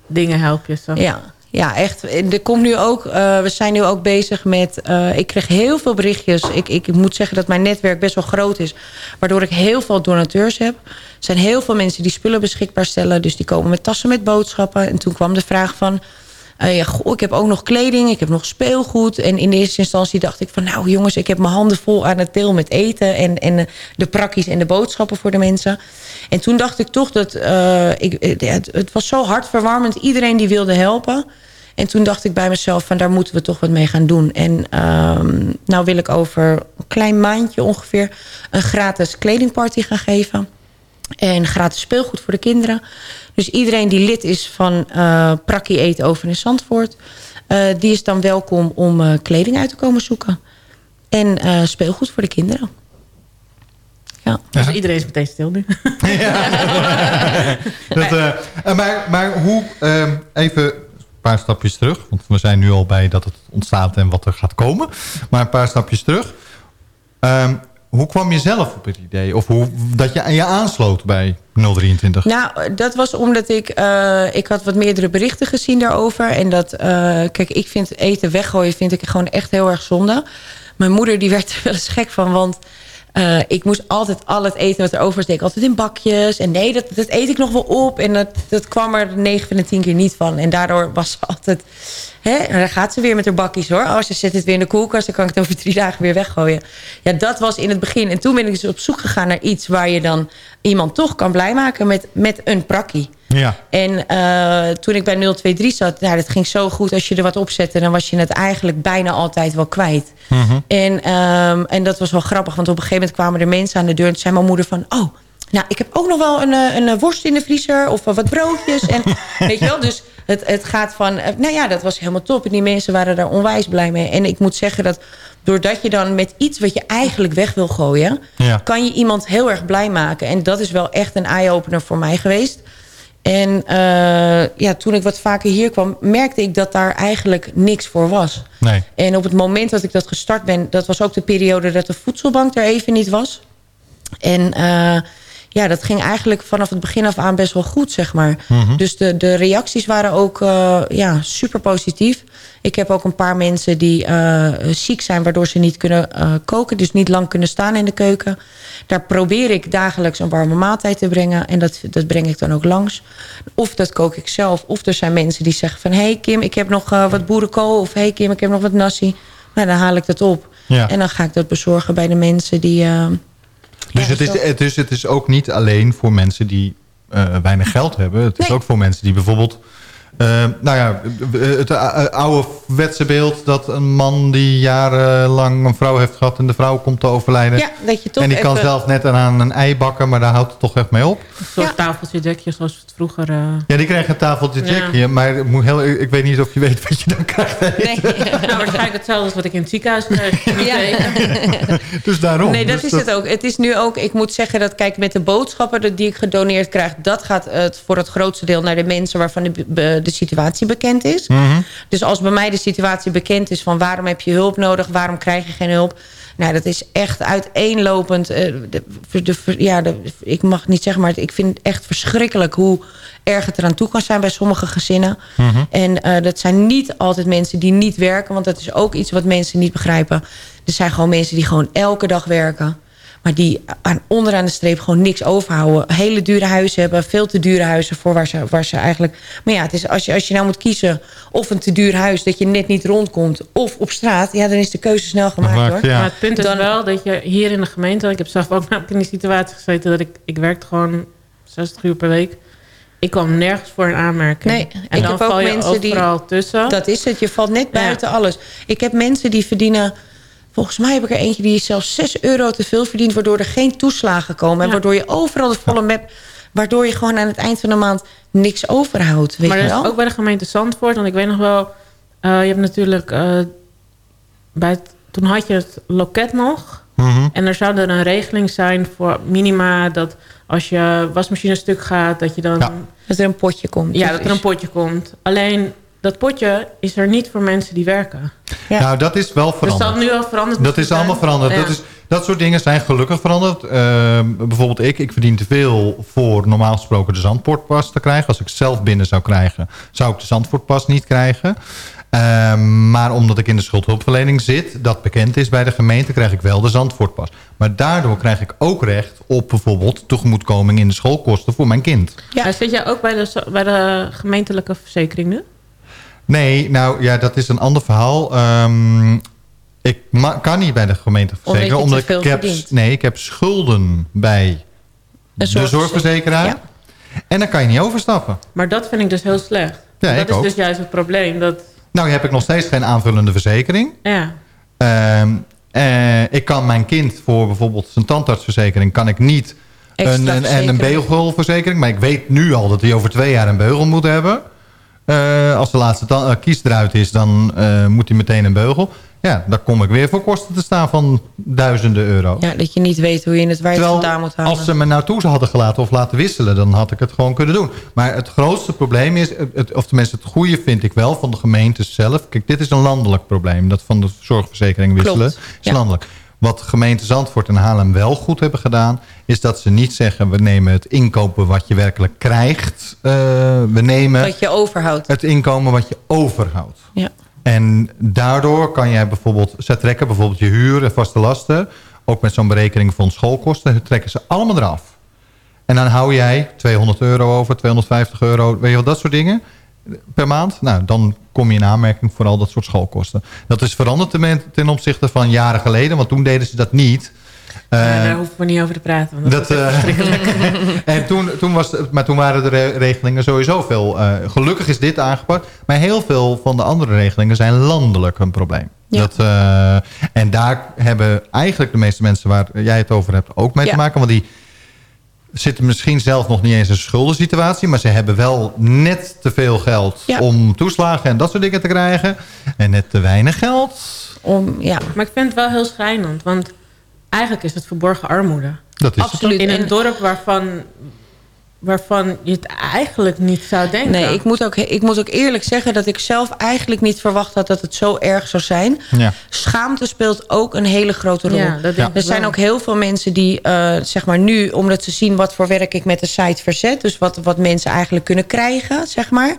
dingen help je ze. Ja, ja, echt. Er komt nu ook, uh, we zijn nu ook bezig met... Uh, ik kreeg heel veel berichtjes. Ik, ik moet zeggen dat mijn netwerk best wel groot is. Waardoor ik heel veel donateurs heb. Er zijn heel veel mensen die spullen beschikbaar stellen. Dus die komen met tassen met boodschappen. En toen kwam de vraag van... Uh, ja, goh, ik heb ook nog kleding, ik heb nog speelgoed. En in eerste instantie dacht ik van... nou jongens, ik heb mijn handen vol aan het deel met eten... en, en de prakkies en de boodschappen voor de mensen. En toen dacht ik toch dat... Uh, ik, het, was zo hartverwarmend, iedereen die wilde helpen... En toen dacht ik bij mezelf van daar moeten we toch wat mee gaan doen. En um, nou wil ik over een klein maandje ongeveer een gratis kledingparty gaan geven. En gratis speelgoed voor de kinderen. Dus iedereen die lid is van uh, Prakkie Eten Over in Zandvoort... Uh, die is dan welkom om uh, kleding uit te komen zoeken. En speelgoed voor de kinderen. Ja. Dus iedereen is meteen stil nu. Dat, uh, maar, maar hoe, uh, even een paar stapjes terug. Want we zijn nu al bij dat het ontstaat en wat er gaat komen. Maar een paar stapjes terug. Um, hoe kwam je zelf op het idee? Of hoe, dat je je aansloot bij 023? Nou, dat was omdat ik... Uh, ik had wat meerdere berichten gezien daarover. En dat... Uh, kijk, ik vind eten weggooien vind ik gewoon echt heel erg zonde. Mijn moeder die werd er wel eens gek van, want... Uh, ik moest altijd al het eten wat er over ik altijd in bakjes. En nee, dat, dat eet ik nog wel op. En dat, dat kwam er 9 van de 10 keer niet van. En daardoor was ze altijd... Hè, en dan gaat ze weer met haar bakjes hoor. Als je zet het weer in de koelkast, dan kan ik het over drie dagen weer weggooien. Ja, dat was in het begin. En toen ben ik dus op zoek gegaan naar iets... waar je dan iemand toch kan blij maken met, met een prakkie. Ja. En uh, toen ik bij 023 zat, nou, dat ging zo goed. Als je er wat op zette, dan was je het eigenlijk bijna altijd wel kwijt. Mm -hmm. en, um, en dat was wel grappig, want op een gegeven moment kwamen er mensen aan de deur... en zei mijn moeder van, oh, nou, ik heb ook nog wel een, een worst in de vriezer... of wat broodjes. en weet je wel, dus het, het gaat van... Nou ja, dat was helemaal top. En die mensen waren daar onwijs blij mee. En ik moet zeggen dat doordat je dan met iets wat je eigenlijk weg wil gooien... Ja. kan je iemand heel erg blij maken. En dat is wel echt een eye-opener voor mij geweest. En uh, ja, toen ik wat vaker hier kwam, merkte ik dat daar eigenlijk niks voor was. Nee. En op het moment dat ik dat gestart ben, dat was ook de periode dat de voedselbank er even niet was. En uh, ja, dat ging eigenlijk vanaf het begin af aan best wel goed, zeg maar. Mm -hmm. Dus de, de reacties waren ook uh, ja, super positief. Ik heb ook een paar mensen die uh, ziek zijn... waardoor ze niet kunnen uh, koken, dus niet lang kunnen staan in de keuken. Daar probeer ik dagelijks een warme maaltijd te brengen. En dat, dat breng ik dan ook langs. Of dat kook ik zelf. Of er zijn mensen die zeggen van... hey Kim, ik heb nog wat boerenkool. Of hey Kim, ik heb nog wat nasi. Nou, dan haal ik dat op. Ja. En dan ga ik dat bezorgen bij de mensen die... Dus, het is, dus het is ook niet alleen voor mensen die uh, weinig geld hebben. Het is ook voor mensen die bijvoorbeeld... Uh, nou ja, het oude wetse beeld dat een man die jarenlang een vrouw heeft gehad... en de vrouw komt te overlijden. Ja, dat je toch en die even... kan zelf net aan een ei bakken, maar daar houdt het toch echt mee op. Een soort ja. tafeltje dekje zoals het vroeger... Uh... Ja, die krijgen een tafeltje dekje, ja. maar heel, ik weet niet of je weet wat je dan krijgt. Nee. nou, waarschijnlijk hetzelfde als wat ik in het ziekenhuis kreeg. Ja. dus daarom. Nee, dat dus is dat... het ook. Het is nu ook, ik moet zeggen dat kijk, met de boodschappen die ik gedoneerd krijg... dat gaat het voor het grootste deel naar de mensen waarvan de, de situatie bekend is. Mm -hmm. Dus als bij mij de situatie bekend is van waarom heb je hulp nodig, waarom krijg je geen hulp. Nou, dat is echt uiteenlopend. Uh, de, de, ja, de, ik mag niet zeggen, maar ik vind het echt verschrikkelijk hoe erg het eraan toe kan zijn bij sommige gezinnen. Mm -hmm. En uh, dat zijn niet altijd mensen die niet werken, want dat is ook iets wat mensen niet begrijpen. Er zijn gewoon mensen die gewoon elke dag werken. Maar die aan, onderaan de streep gewoon niks overhouden. Hele dure huizen hebben. Veel te dure huizen voor waar ze, waar ze eigenlijk... Maar ja, het is als, je, als je nou moet kiezen... of een te duur huis dat je net niet rondkomt... of op straat, ja, dan is de keuze snel gemaakt, Maakt, hoor. ja. Maar het punt is Dan- wel dat je hier in de gemeente... Ik heb zelf ook namelijk in die situatie gezeten... dat ik, ik werkte gewoon 60 uur per week. Ik kwam nergens voor een aanmerking. Nee, en ik dan heb ook val je mensen die- overal tussen. Dat is het. Je valt net buiten alles. Ik heb mensen die verdienen Volgens mij heb ik er eentje die zelfs 6 euro te veel verdient... waardoor er geen toeslagen komen. En waardoor je overal de volle map... waardoor je gewoon aan het eind van de maand niks overhoudt. Weet maar je dat wel? is ook bij de gemeente Zandvoort. Want ik weet nog wel... eh, je hebt natuurlijk... eh, bij het, toen had je het loket nog. Mhm. En er zou er een regeling zijn voor minima... dat als je wasmachine stuk gaat... dat je dan... Dat er een potje komt. Ja, dat er een potje komt. Alleen dat potje is er niet voor mensen die werken. Nou, dat is wel Dus veranderd. dat nu al veranderd Dat is allemaal veranderd. Ja. Dat, is, dat soort dingen zijn gelukkig veranderd. Ehm, bijvoorbeeld ik, ik verdien te veel voor normaal gesproken de Zandvoortpas te krijgen. Als ik zelf binnen zou krijgen, zou ik de Zandvoortpas niet krijgen. Ehm, maar omdat ik in de schuldhulpverlening zit, dat bekend is bij de gemeente, krijg ik wel de Zandvoortpas. Maar daardoor krijg ik ook recht op bijvoorbeeld tegemoetkoming in de schoolkosten voor mijn kind. Ja. Zit jij ook bij de, bij de gemeentelijke verzekering nu? Nee, nou ja, dat is een ander verhaal. Ehm, ik kan niet bij de gemeente verzekeren. Omdat ik heb, verdient. nee, ik heb schulden bij de zorgverzekeraar. En dan kan je niet overstappen. Maar dat vind ik dus heel slecht. Ja, dat is ook. dus juist het probleem. Dat, Nou heb ik nog steeds geen aanvullende verzekering. ja. Ehm, eh, ik kan mijn kind voor bijvoorbeeld zijn tandartsverzekering... kan ik niet Extra een, een, en een verzekering. beugelverzekering. Maar ik weet nu al dat hij over twee jaar een beugel moet hebben. Eh, als de laatste eh, kies eruit is, dan eh, moet hij meteen een beugel. Ja, dan kom ik weer voor kosten te staan van duizenden euro. Ja, dat je niet weet hoe je het, waar je Terwijl, vandaan moet halen. Als ze me nou toe hadden gelaten of laten wisselen... dan had ik het gewoon kunnen doen. Maar het grootste probleem is... het- of tenminste het goede vind ik wel van de gemeente zelf. Kijk, dit is een landelijk probleem. Dat van de zorgverzekering wisselen Klopt, is ja. landelijk. Wat gemeente Zandvoort en Haarlem wel goed hebben gedaan... is dat ze niet zeggen... we nemen het inkopen wat je werkelijk krijgt. eh, we nemen Wat je overhoudt. het inkomen wat je overhoudt. Ja. En daardoor kan jij bijvoorbeeld... Ze trekken bijvoorbeeld je huur en vaste lasten... ook met zo'n berekening van schoolkosten... trekken ze allemaal eraf. En dan hou jij 200 euro over, 250 euro... weet je wel, dat soort dingen per maand. Nou, dan kom je in aanmerking voor al dat soort schoolkosten. Dat is veranderd ten, opzichte van jaren geleden... want toen deden ze dat niet... Ja, Eh, daar hoeven we niet over te praten. Want dat, eh, en toen, toen was maar toen waren de re- regelingen sowieso veel. eh, gelukkig is dit aangepakt. Maar heel veel van de andere regelingen zijn landelijk een probleem. Dat, eh, en daar hebben eigenlijk de meeste mensen waar jij het over hebt ook mee Ja. te maken. Want die zitten misschien zelf nog niet eens in een schuldensituatie. Maar ze hebben wel net te veel geld Ja. om toeslagen en dat soort dingen te krijgen. En net te weinig geld. Om, ja. Maar ik vind het wel heel schrijnend. Want eigenlijk is het verborgen armoede. Dat is Absoluut. In een En- dorp waarvan, waarvan je het eigenlijk niet zou denken. Nee, ik moet, ook, ik moet ook eerlijk zeggen dat ik zelf eigenlijk niet verwacht had dat het zo erg zou zijn. Ja. Schaamte speelt ook een hele grote rol. Ja, dat denk ik er zijn ook heel veel mensen die, eh, zeg maar nu, omdat ze zien wat voor werk ik met de site verzet. Dus wat, wat mensen eigenlijk kunnen krijgen, zeg maar.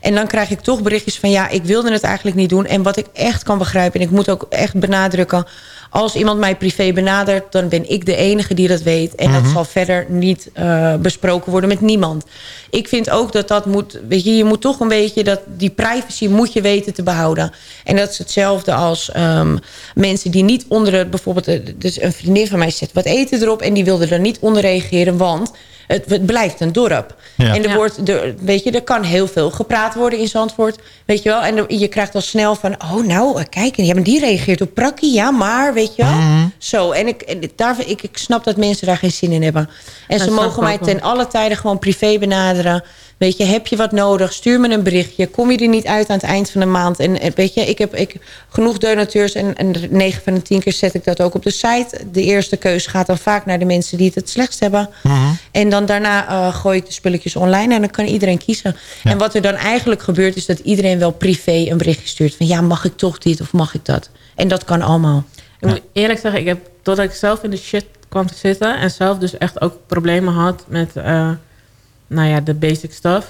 En dan krijg ik toch berichtjes van ja, ik wilde het eigenlijk niet doen. En wat ik echt kan begrijpen, en ik moet ook echt benadrukken... als iemand mij privé benadert, dan ben ik de enige die dat weet. En dat Mhm. zal verder niet eh, besproken worden met niemand. Ik vind ook dat dat moet... Weet je, je moet toch een beetje... dat die privacy moet je weten te behouden. En dat is hetzelfde als ehm, mensen die niet onder... het bijvoorbeeld, eh, dus een vriendin van mij zet wat eten erop... en die wilde er niet onder reageren, want... Het, het blijft een dorp. Ja. En er Ja. wordt, er, weet je, er kan heel veel gepraat worden in Zandvoort. Weet je wel? En je krijgt al snel van, oh nou, eh, kijk, ja, maar die reageert op prakkie. Ja, maar, weet je wel? Mhm. Zo, en, ik, en daar, ik, ik snap dat mensen daar geen zin in hebben. En Dat ze mogen mij ten alle tijden gewoon privé benaderen. Weet je, heb je wat nodig? Stuur me een berichtje. Kom je er niet uit aan het eind van de maand? En eh, weet je, ik heb ik, genoeg donateurs. En, en 9 van de 10 keer zet ik dat ook op de site. De eerste keus gaat dan vaak naar de mensen die het het slechtst hebben. En dan daarna eh, gooi ik de spulletjes online en dan kan iedereen kiezen. En wat er dan eigenlijk gebeurt is dat iedereen wel privé een berichtje stuurt. Van ja, mag ik toch dit of mag ik dat? En dat kan allemaal. Ik moet eerlijk zeggen, ik heb, totdat ik zelf in de shit kwam te zitten... en zelf dus echt ook problemen had met eh, nou ja, de basic stuff...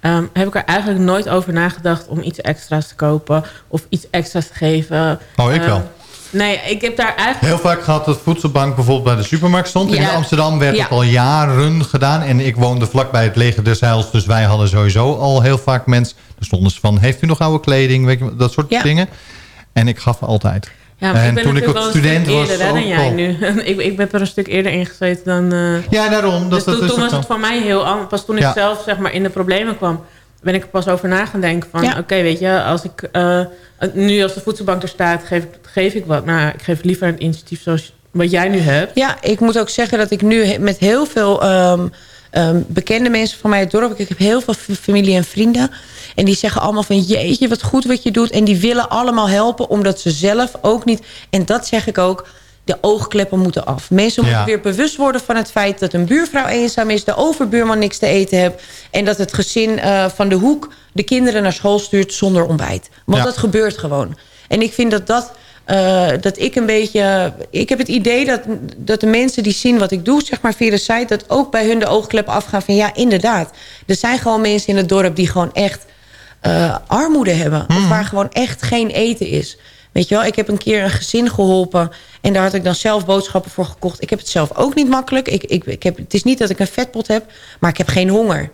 ehm, heb ik er eigenlijk nooit over nagedacht om iets extra's te kopen... of iets extra's te geven. Oh, ik Ehm, wel. Nee, ik heb daar eigenlijk... Heel vaak gehad dat voedselbank bijvoorbeeld bij de supermarkt stond. In. Amsterdam werd Ja. het al jaren gedaan. En ik woonde vlakbij het leger des Heils. Dus wij hadden sowieso al heel vaak mensen... Er stonden ze van, heeft u nog oude kleding? Weet je, dat soort Ja. dingen. En ik gaf altijd. Ja, maar en ik ben toen ik natuurlijk ook student was... eerder dan ook jij al- nu. ik, ik ben er een stuk eerder in gezeten dan... eh, Ja, daarom. Dat, dus dat toen, was het voor mij heel anders. Pas toen ik zelf zeg maar, in de problemen kwam. ben ik er pas over na gaan denken van... Ja. oké, weet je, als ik eh, nu als de voedselbank er staat, geef, ik- geef ik wat. Nou, ik geef liever een initiatief zoals wat jij nu hebt. Ja, ik moet ook zeggen dat ik nu met heel veel ehm, ehm, bekende mensen van mij het dorp... ik heb heel veel familie en vrienden... en die zeggen allemaal van jeetje, wat goed wat je doet... en die willen allemaal helpen, omdat ze zelf ook niet... en dat zeg ik ook, de oogkleppen moeten af. Mensen moeten weer bewust worden van het feit... dat een buurvrouw eenzaam is, de overbuurman niks te eten heeft... en dat het gezin eh, van de hoek de kinderen naar school stuurt zonder ontbijt. Want Ja. dat gebeurt gewoon. En ik vind dat dat... eh, dat ik een beetje... Ik heb het idee dat, dat de mensen die zien wat ik doe... zeg maar via de site... dat ook bij hun de oogkleppen afgaan van... ja, inderdaad. Er zijn gewoon mensen in het dorp die gewoon echt... eh, armoede hebben. Of waar gewoon echt geen eten is. Weet je wel, ik heb een keer een gezin geholpen... en daar had ik dan zelf boodschappen voor gekocht. Ik heb het zelf ook niet makkelijk. Ik, ik, ik heb, het is niet dat ik een vetpot heb, maar ik heb geen honger.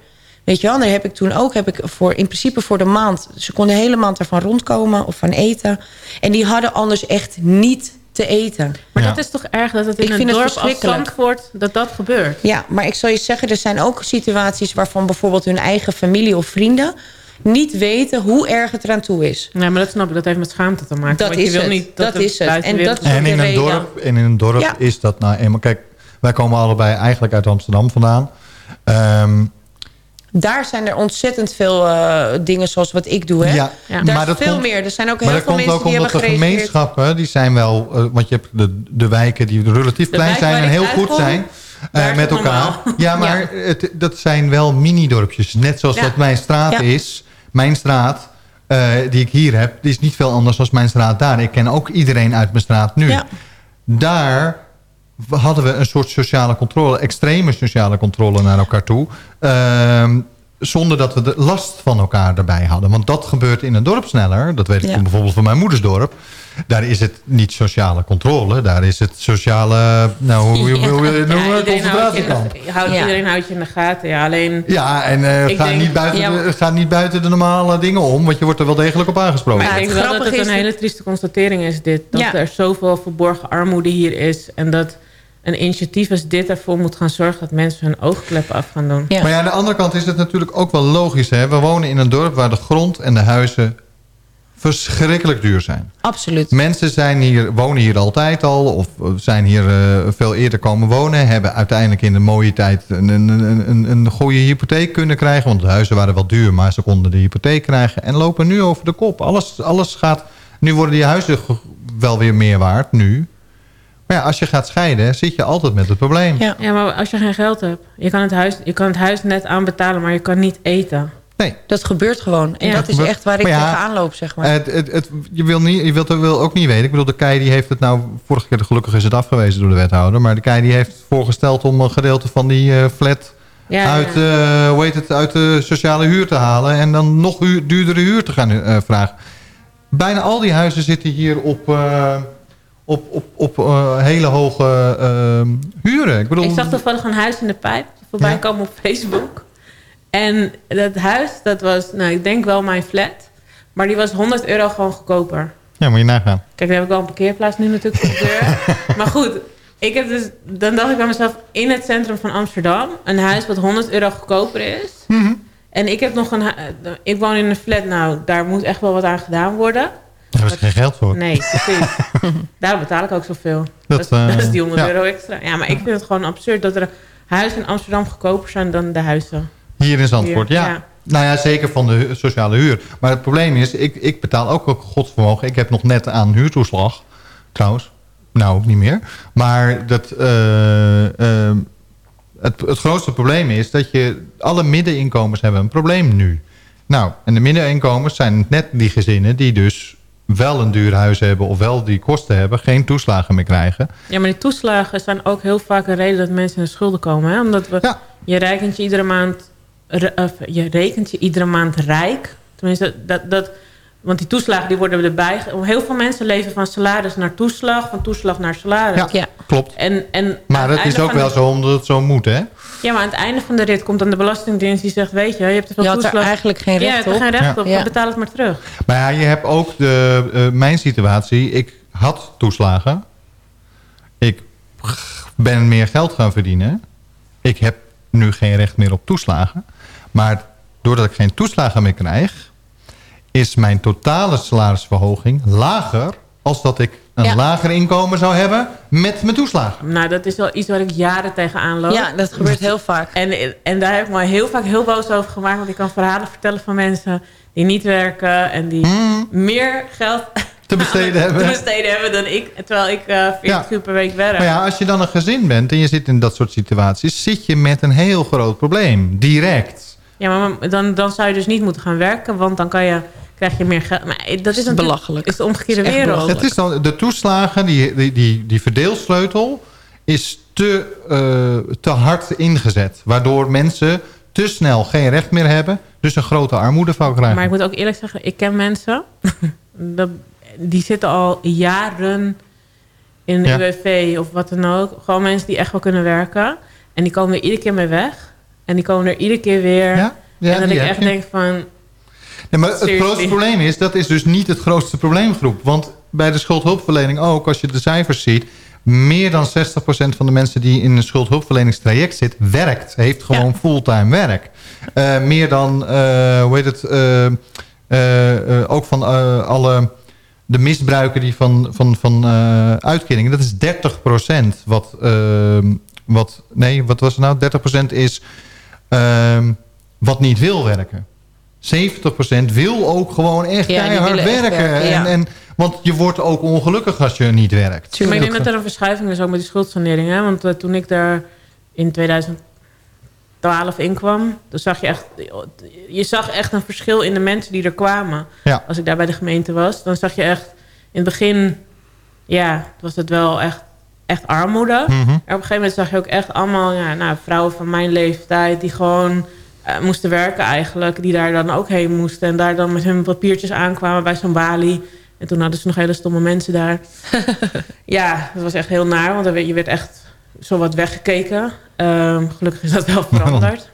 Weet je wel, en daar heb ik toen ook... Heb ik voor, in principe voor de maand... ze konden de hele maand ervan rondkomen of van eten. En die hadden anders echt niet te eten. Maar dat is toch erg dat het in Ik een vind het dorp als verschrikkelijk. Zandvoort... dat dat gebeurt. Ja, maar ik zal je zeggen, er zijn ook situaties... waarvan bijvoorbeeld hun eigen familie of vrienden... niet weten hoe erg het eraan toe is. Nee, maar dat snap ik. Dat heeft met schaamte te maken. Dat Want je is wil het. niet Dat is het. En buitenwereld- dat is En in een dorp, en in een dorp Ja. is dat nou eenmaal... Kijk, wij komen allebei eigenlijk uit Amsterdam vandaan. Ehm, Daar zijn er ontzettend veel eh, dingen zoals wat ik doe. Hè? Ja, Daar maar dat veel komt- meer. Er zijn ook maar heel dat veel komt mensen ook die omdat de hebben gereageerd. gemeenschappen... die zijn wel... eh, want je hebt de, de wijken die relatief De klein zijn en heel goed zijn... eh, met elkaar. Ja, maar Het, dat zijn wel mini-dorpjes. Net zoals Ja. dat mijn straat is. Mijn straat, die ik hier heb... die is niet veel anders dan mijn straat daar. Ik ken ook iedereen uit mijn straat nu. Ja. Daar hadden we een soort sociale controle... extreme sociale controle naar elkaar toe... Ehm, zonder dat we de last van elkaar erbij hadden. Want dat gebeurt in een dorp sneller. Dat weet ik Ja. van bijvoorbeeld van mijn moeders dorp. Daar is het niet sociale controle. Daar is het sociale... Nou, hoe, wil je het Ja, noemen? iedereen houdt je Ja. Iedereen houdt je in de gaten. Ja, alleen... Ja, en eh, Ik ga, denk- niet buiten Ja, de, ga niet buiten de normale dingen om. Want je wordt er wel degelijk op aangesproken. Maar Ja, ik denk wel dat het een hele trieste constatering is dit. Dat Ja. er zoveel verborgen armoede hier is. En dat een initiatief als dit ervoor moet gaan zorgen... dat mensen hun oogkleppen af gaan doen. Ja. Maar ja, aan de andere kant is het natuurlijk ook wel logisch. Hè? We wonen in een dorp waar de grond en de huizen verschrikkelijk duur zijn. Absoluut. Mensen zijn hier, wonen hier altijd al of zijn hier eh, veel eerder komen wonen. Hebben uiteindelijk in de mooie tijd een, een, een, een- een goede hypotheek kunnen krijgen. Want de huizen waren wel duur, maar ze konden de hypotheek krijgen. En lopen nu over de kop. Alles, alles gaat... Nu worden die huizen wel weer meer waard, nu. Maar ja, als je gaat scheiden, zit je altijd met het probleem. Ja. Ja, maar als je geen geld hebt... Je kan het huis, je kan het huis net aanbetalen, maar je kan niet eten. Nee. Dat gebeurt gewoon. En Ja. dat is echt waar ik ja, tegenaan loop, zeg maar. Het, het, het, je, wil niet, je wilt het wil ook niet weten. Ik bedoel, de KEI die heeft het nou... Vorige keer gelukkig is het afgewezen door de wethouder. Maar de KEI die heeft voorgesteld om een gedeelte van die eh, flat... Ja, uit, ja. eh, hoe heet het, uit de sociale huur te halen. En dan nog huur- duurdere huur te gaan eh, vragen. Bijna al die huizen zitten hier op, eh, op, op, op eh, hele hoge eh, huren. Ik bedoel, Ik zag toevallig een huis in de pijp voorbij Ja. komen op Facebook. En dat huis, dat was, nou, ik denk wel mijn flat. Maar die was 100 euro gewoon goedkoper. Ja, moet je nagaan. Kijk, daar heb ik wel een parkeerplaats nu natuurlijk voor de deur. maar goed, ik heb dus, dan dacht ik bij mezelf... in het centrum van Amsterdam... een huis wat 100 euro goedkoper is. Mhm. En ik heb nog een... hu- Ik woon in een flat, nou, daar moet echt wel wat aan gedaan worden. Daar is geen geld voor. Nee, precies. Daarom betaal ik ook zoveel. Dat, Dat, is, dat eh, is die 100 ja. euro extra. Ja, maar ik vind het gewoon absurd dat er huizen in Amsterdam goedkoper zijn dan de huizen. Hier in Zandvoort, Hier, ja. ja. Nou ja, zeker van de sociale huur. Maar het probleem is, ik, ik betaal ook ook godsvermogen. Ik heb nog net aan huurtoeslag, trouwens. Nou, niet meer. Maar dat, eh, ehm, het, het grootste probleem is dat je... alle middeninkomens hebben een probleem nu. Nou, en de middeninkomens zijn net die gezinnen... die dus wel een duur huis hebben of wel die kosten hebben... geen toeslagen meer krijgen. Ja, maar die toeslagen zijn ook heel vaak een reden dat mensen in de schulden komen. Hè? Omdat we, Ja. je rekent je iedere maand... re- Of, je rekent je iedere maand rijk. Tenminste, dat, dat, want die toeslagen die worden erbij... Heel veel mensen leven van salaris naar toeslag... van toeslag naar salaris. Ja, klopt. En, en Maar het dat is ook wel de- zo omdat het zo moet, hè? Ja, maar aan het einde van de rit komt dan de Belastingdienst die zegt... weet je, je hebt te veel Je had er eigenlijk geen Ja, recht je hebt er op. geen recht Ja. op. Ja. Betaal het maar terug. Maar ja, je hebt ook de, eh, mijn situatie. Ik had toeslagen. Ik ben meer geld gaan verdienen. Ik heb nu geen recht meer op toeslagen. Maar doordat ik geen toeslagen meer krijg... is mijn totale salarisverhoging lager... als dat ik een Ja. lager inkomen zou hebben met mijn toeslagen. Nou, dat is wel iets waar ik jaren tegenaan loop. Ja, dat gebeurt heel vaak. En, en daar heb ik me heel vaak heel boos over gemaakt. Want ik kan verhalen vertellen van mensen die niet werken... en die meer geld. Te besteden hebben. te besteden hebben dan ik. Terwijl ik eh 40 Ja. uur per week werk. Maar ja, als je dan een gezin bent en je zit in dat soort situaties... zit je met een heel groot probleem, direct. Ja, maar dan, dan zou je dus niet moeten gaan werken, want dan kan je, krijg je meer geld. Maar dat is belachelijk. is de omgekeerde Het is echt wereld. Het is dan, de toeslagen, die, die, die, die verdeelsleutel... is te, eh, te hard ingezet. Waardoor mensen te snel geen recht meer hebben... dus een grote armoedeval krijgen. Maar ik moet ook eerlijk zeggen, ik ken mensen... dat, die zitten al jaren in de Ja. UWV of wat dan ook. Gewoon mensen die echt wel kunnen werken. En die komen er iedere keer mee weg. En die komen er iedere keer weer. Ja, ja, en dat die ik echt je. denk van... Nee, maar het grootste probleem is, dat is dus niet het grootste probleemgroep. Want bij de schuldhulpverlening ook, als je de cijfers ziet... meer dan 60% van de mensen die in een schuldhulpverleningstraject zit... werkt, heeft gewoon fulltime werk. Eh, meer dan, eh, hoe heet het... eh, ook van alle... De misbruiken die van, van, van uitkeringen, dat is 30% wat, wat... Nee, wat was het nou? 30% is ehm, wat niet wil werken. 70% wil ook gewoon echt Ja, keihard echt werken. ja. en, en, want je wordt ook ongelukkig als je niet werkt. Maar ik denk dat er een verschuiving is ook met die schuldsanering. Hè? Want eh, toen ik daar in 2012 in kwam... dan zag je echt... Je zag echt een verschil in de mensen die er kwamen. Ja. Als ik daar bij de gemeente was. Dan zag je echt... In het begin... Ja, was het wel echt, echt armoede. Mhm. Maar op een gegeven moment zag je ook echt allemaal... Ja, nou, vrouwen van mijn leeftijd... die gewoon eh, moesten werken eigenlijk. Die daar dan ook heen moesten. En daar dan met hun papiertjes aankwamen bij zo'n balie... En toen hadden ze nog hele stomme mensen daar. ja, dat was echt heel naar, want dan werd- je werd echt zo wat weggekeken. Ehm, gelukkig is dat wel veranderd.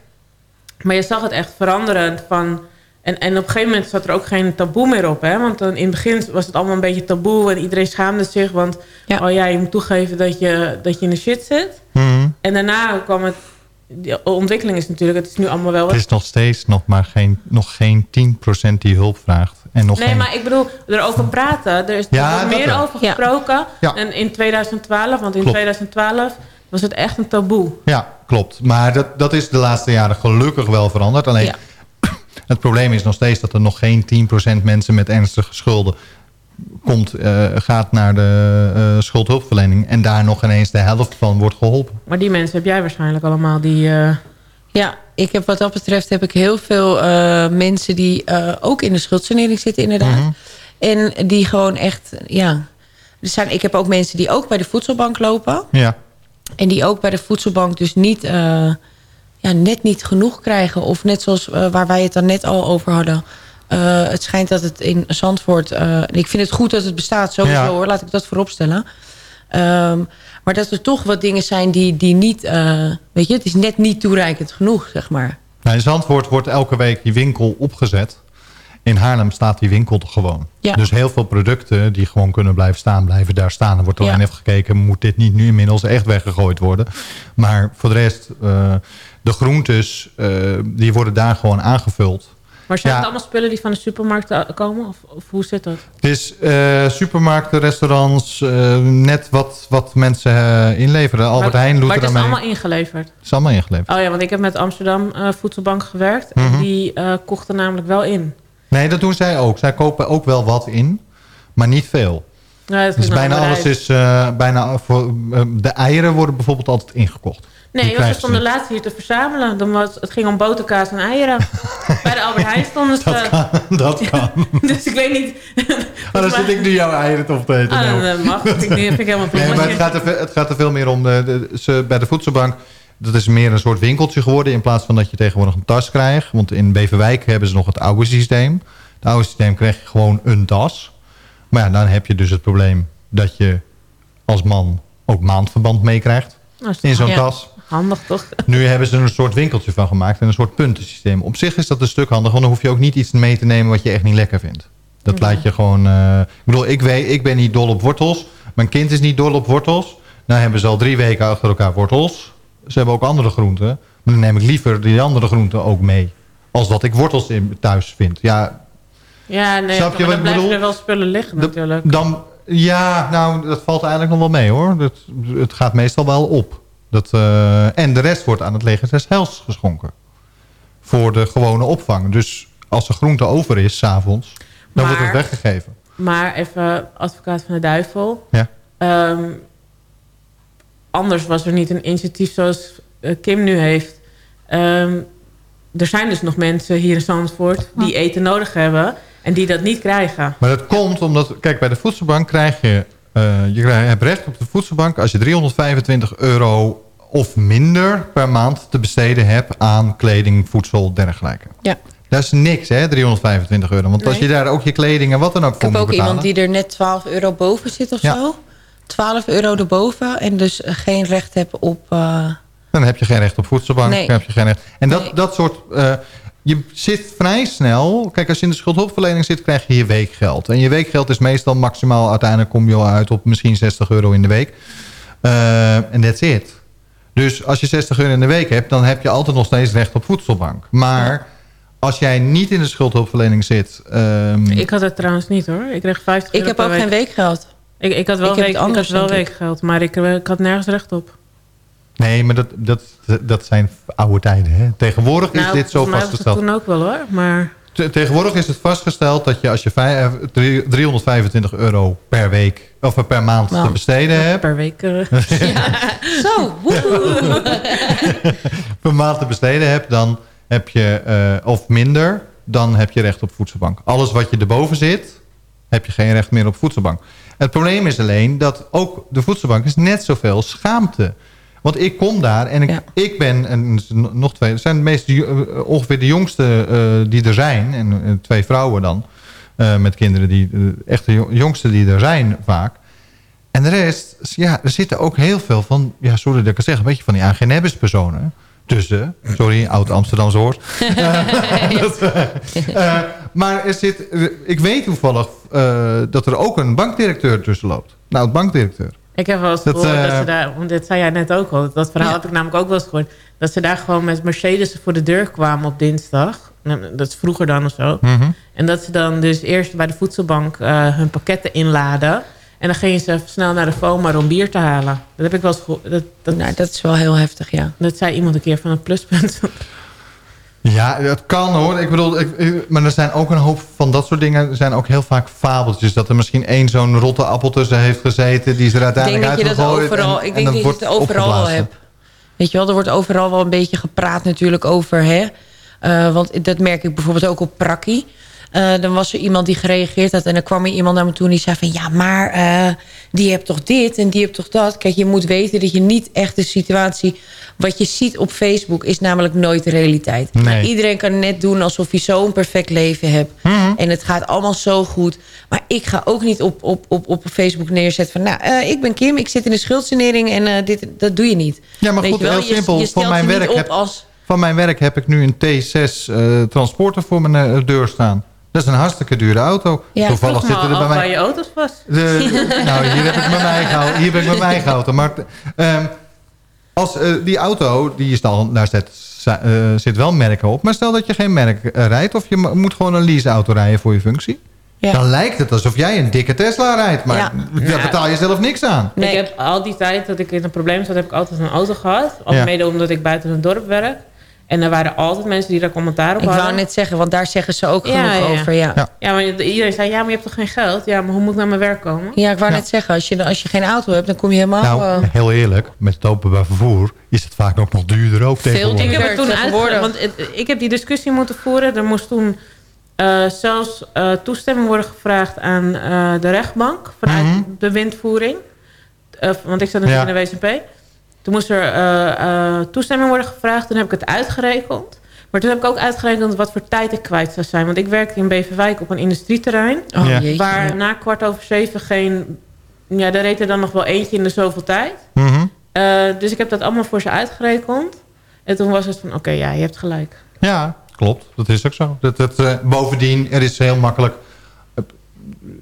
Maar je zag het echt veranderen van... En, en op een gegeven moment zat er ook geen taboe meer op. Hè? Want dan in het begin was het allemaal een beetje taboe... en iedereen schaamde zich, want... oh ja, je moet toegeven dat je, dat je in de shit zit. Mhm. En daarna kwam het... De ontwikkeling is natuurlijk... Het is nu allemaal wel... Het is nog steeds nog maar geen, nog geen 10% die hulp vraagt. En nog nee, geen... maar ik bedoel, erover praten. Er is Ja, er meer wel. over Ja. gesproken. Ja. En in 2012, want in Klopt. 2012 was het echt een taboe. Ja, klopt. Maar dat, dat is de laatste jaren gelukkig wel veranderd. Alleen Ja. Het probleem is nog steeds dat er nog geen 10% mensen met ernstige schulden komt, eh, gaat naar de eh, schuldhulpverlening. En daar nog ineens de helft van wordt geholpen. Maar die mensen heb jij waarschijnlijk allemaal die... eh, Ja, ik heb wat dat betreft heb ik heel veel eh, mensen die eh, ook in de schuldsanering zitten inderdaad. Mhm. En die gewoon echt, ja... Er zijn, ik heb ook mensen die ook bij de voedselbank lopen. Ja. En die ook bij de voedselbank dus niet, eh, ja, net niet genoeg krijgen. Of net zoals eh, waar wij het dan net al over hadden. Eh, het schijnt dat het in Zandvoort... eh, ik vind het goed dat het bestaat, sowieso Ja. hoor. Laat ik dat voorop stellen. Ehm, maar dat er toch wat dingen zijn die, die niet... weet je, het is net niet toereikend genoeg, zeg maar. Nou, in Zandvoort wordt elke week die winkel opgezet. In Haarlem staat die winkel gewoon. Ja. Dus heel veel producten die gewoon kunnen blijven staan, blijven daar staan. Er wordt alleen Ja. even gekeken, moet dit niet nu inmiddels echt weggegooid worden. Maar voor de rest, de groentes, eh, die worden daar gewoon aangevuld. maar zijn Ja. het allemaal spullen die van de supermarkt eh, komen? Of, of hoe zit dat? Het is eh, supermarkten, restaurants, net wat, wat mensen inleveren. Albert maar, Heijn doet maar het is allemaal ingeleverd? Het is allemaal ingeleverd. Oh ja, want ik heb met Amsterdam Voedselbank gewerkt. Mhm. En die eh, kochten namelijk wel in. Nee, dat doen zij ook. Zij kopen ook wel wat in, maar niet veel. Ja, Dus bijna alles is... bijna voor, de eieren worden bijvoorbeeld altijd ingekocht. Nee, ze stonden laatst hier te verzamelen. Dan was, het ging om boterkaas en eieren. Bij de Albert Heijn stonden ze. Dat kan. Dat kan. dus ik weet niet... Maar dan zit ik nu jouw eieren op te eten. Ah, Nou. dat mag. Dat vind ik, helemaal prima. Nee, maar het gaat, er, het gaat er veel meer om. De, de- ze, bij de voedselbank, dat is meer een soort winkeltje geworden... in plaats van dat je tegenwoordig een tas krijgt. Want in Beverwijk hebben ze nog het oude systeem. Het oude systeem krijg je gewoon een tas. Maar ja, dan heb je dus het probleem dat je als man ook maandverband meekrijgt. Toch in zo'n ja, tas. Handig toch? Nu hebben ze er een soort winkeltje van gemaakt en een soort puntensysteem. Op zich is dat een stuk handig, want dan hoef je ook niet iets mee te nemen wat je echt niet lekker vindt. Dat laat je gewoon... eh, ik bedoel, ik, weet, ik ben niet dol op wortels. Mijn kind is niet dol op wortels. Nou hebben ze al drie weken achter elkaar wortels. Ze hebben ook andere groenten. Maar dan neem ik liever die andere groenten ook mee. als dat ik wortels in thuis vind. Ja, Ja, nee, Snap je maar wat dan blijven er wel spullen liggen natuurlijk. dan, ja, nou, dat valt eigenlijk nog wel mee hoor. Dat, het gaat meestal wel op. Dat, eh, en de rest wordt aan het leger des heils geschonken. Voor de gewone opvang. Dus als er groente over is, s'avonds, dan wordt het weggegeven. Maar even advocaat van de duivel. Ja. Ehm, anders was er niet een initiatief zoals eh, Kim nu heeft. Ehm, er zijn dus nog mensen hier in Zandvoort die eten nodig hebben en die dat niet krijgen. Maar dat komt omdat, kijk, bij de voedselbank krijg je... eh, je krijgt- hebt recht op de voedselbank als je 325 euro of minder per maand te besteden hebt aan kleding, voedsel, dergelijke. Ja. Dat is niks, hè, 325 euro. Want als je daar ook je kleding en wat dan ook Ik voor heb moet ook betalen... iemand die er net 12 euro boven zit of Ja. zo. 12 euro erboven en dus geen recht heb op... eh, Dan heb je geen recht op voedselbank. Nee. Dan heb je geen recht. En dat, dat soort... eh, je zit vrij snel... Kijk, als je in de schuldhulpverlening zit, krijg je je weekgeld. En je weekgeld is meestal maximaal... Uiteindelijk kom je al uit op misschien 60 euro in de week. Eh, En that's it. Dus als je 60 euro in de week hebt... dan heb je altijd nog steeds recht op voedselbank. Maar als jij niet in de schuldhulpverlening zit... ehm, Ik had het trouwens niet hoor. Ik kreeg 50 Ik euro heb ook week. geen weekgeld. Ik, ik had wel, Ik week, anders, had wel weekgeld, maar ik, eh, ik had nergens recht op. Nee, maar dat, dat, dat zijn oude tijden. Hè? Tegenwoordig is nou, dit zo volgens mij was het vastgesteld. toen ook wel hoor. Maar Tegenwoordig is het vastgesteld dat je als je vij- eh, drie- 325 euro per week of per maand Nou, te besteden hebt, per week... eh, Zo, woehoe. per maand te besteden hebt, dan heb je, eh, of minder, dan heb je recht op voedselbank. Alles wat je erboven zit, heb je geen recht meer op voedselbank. Het probleem is alleen dat ook de voedselbank is net zoveel schaamte. Want ik kom daar en ik, ik ben, en nog twee, het zijn de meest, eh, ongeveer de jongste eh, die er zijn. En eh, twee vrouwen dan, met kinderen, die, echt de jo- jongste die er zijn vaak. En de rest, ja, er zitten ook heel veel van, ja, sorry dat ik het zeg, een beetje van die personen tussen. Sorry, oud-Amsterdamse woord. Maar er zit, ik weet toevallig dat er ook een bankdirecteur tussen loopt. Nou, bankdirecteur. Ik heb wel eens Dat, gehoord dat, eh, ze daar... Want dit zei jij net ook al. Dat verhaal heb ik namelijk ook wel eens gehoord. Dat ze daar gewoon met Mercedes voor de deur kwamen op dinsdag. Nou, Dat is vroeger dan of zo. Mhm. En dat ze dan dus eerst bij de voedselbank eh, hun pakketten inladen. En dan gingen ze snel naar de FOMA om bier te halen. Dat heb ik wel eens gehoord. Dat, dat, nou, dat is wel heel heftig, ja. Dat zei iemand een keer van het pluspunt. Ja, het kan hoor. Ik bedoel, ik, ik- maar er zijn ook een hoop van dat soort dingen. Er zijn ook heel vaak fabeltjes. Dat er misschien één zo'n rotte appel tussen heeft gezeten. Die is er Ik uiteindelijk denk dat je dat uitgegooid. overal, en- ik en denk dat je het overal hebt. Weet je wel, er wordt overal wel een beetje gepraat natuurlijk over, hè. Eh, want dat merk ik bijvoorbeeld ook op Prakkie. Eh, dan was er iemand die gereageerd had... en dan kwam er iemand naar me toe en die zei van... ja, maar eh, die hebt toch dit en die hebt toch dat. Kijk, je moet weten dat je niet echt de situatie... wat je ziet op Facebook is namelijk nooit de realiteit. Nee. Iedereen kan net doen alsof je zo'n perfect leven hebt. En het gaat allemaal zo goed. Maar ik ga ook niet op, op, op, op Facebook neerzetten van... nou, eh, ik ben Kim, ik zit in de schuldsanering en dit, dat doe je niet. Ja, maar Weet goed, heel simpel. je van, mijn werk heb, als... van mijn werk heb ik nu een T6 eh, transporter voor mijn deur staan. Dat is een hartstikke dure auto. Toevallig zitten er bij mij... je auto's was. De, nou, hier heb ik met mij gehouden. Hier ben ik met mij gehouden. Maar ehm, als eh, die auto, die is dan, daar zit, eh, zit wel merken op. Maar stel dat je geen merk eh, rijdt of je mo- moet gewoon een leaseauto rijden voor je functie. Dan lijkt het alsof jij een dikke Tesla rijdt. Maar daar betaal je zelf niks aan. Ik heb al die tijd dat ik in een probleem zat, heb ik altijd een auto gehad. Al Ja. mede omdat ik buiten een dorp werk. En er waren altijd mensen die daar commentaar op Ik hadden. wou net zeggen, want daar zeggen ze ook Ja, genoeg ja. over. Ja. Ja. Ja, maar iedereen zei, ja, maar je hebt toch geen geld? Ja, maar hoe moet ik naar mijn werk komen? Ja, ik wou net zeggen, als je, als je geen auto hebt, dan kom je helemaal... Nou, heel eerlijk, met het openbaar vervoer is het vaak ook nog duurder ook tegenwoordig. Ik heb het toen want het- ik heb die discussie moeten voeren. Er moest toen eh, zelfs eh, toestemming worden gevraagd aan eh, de rechtbank vanuit Mhm. de windvoering. Want ik zat natuurlijk Ja. in de WCP. Toen moest er eh, eh, toestemming worden gevraagd. Toen heb ik het uitgerekend. Maar toen heb ik ook uitgerekend wat voor tijd ik kwijt zou zijn. Want ik werkte in Beverwijk op een industrieterrein. Oh, Ja. waar ja. na kwart over zeven geen... Ja, daar reed er dan nog wel eentje in de zoveel tijd. Mhm. Eh, dus ik heb dat allemaal voor ze uitgerekend. En toen was het van, oké, ja, je hebt gelijk. Ja, klopt. Dat is ook zo. Dat, dat, eh, bovendien, er is heel makkelijk...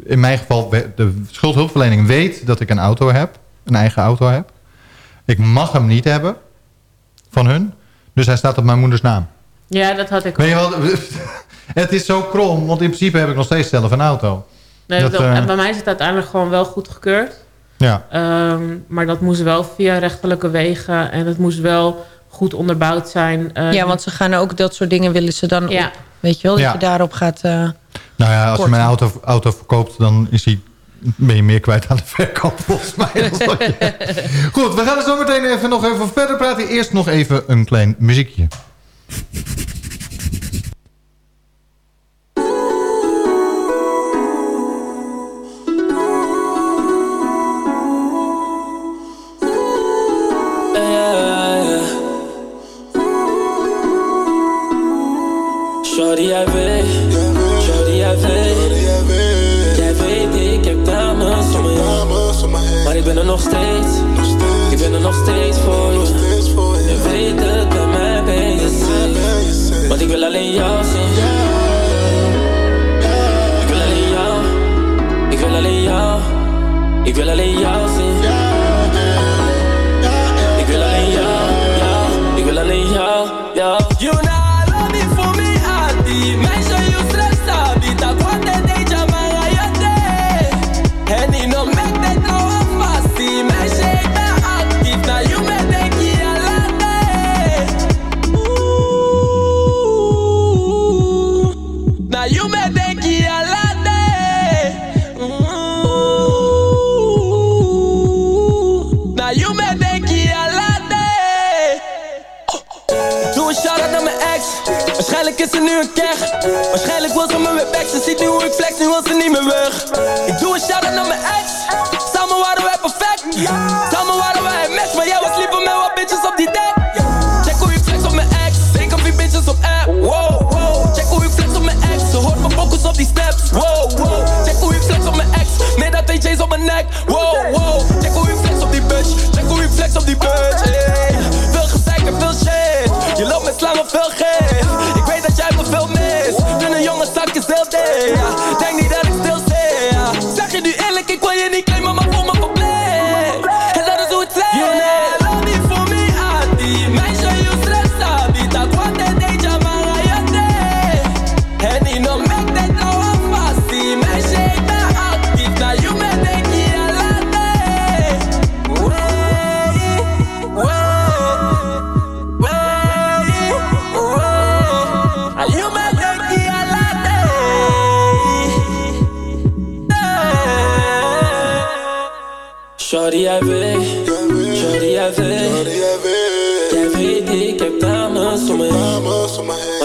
In mijn geval, de schuldhulpverlening weet dat ik een auto heb. Een eigen auto heb. Ik mag hem niet hebben van hun. Dus hij staat op mijn moeders naam. Ja, dat had ik Weet je ook. wel, het is zo krom, want in principe heb ik nog steeds zelf een auto. Nee, dat, dat- eh, en bij mij is het uiteindelijk gewoon wel goed gekeurd. Ja. Ehm, maar dat moest wel via rechtelijke wegen. En het moest wel goed onderbouwd zijn. Eh, ja, want ze gaan ook dat soort dingen willen ze dan Ja. op. Weet je wel, dat Ja. je daarop gaat... eh, Nou ja, als je mijn auto, auto verkoopt, dan is hij, ben je meer kwijt aan de verkoop volgens mij. Goed, we gaan er zo meteen even nog even verder praten. Eerst nog even een klein muziekje. Shorty, ben er nog steeds, ik ben er nog steeds voor je. Je weet het, bij mij ben je safe. Want ik wil alleen jou zien. Ik wil alleen jou, ik wil alleen jou, ik wil alleen jou is ze nu een keg Waarschijnlijk wil ze me weer back. Ze ziet nu hoe ik flex, nu wil ze niet meer weg. Ik doe een shout-out naar mijn ex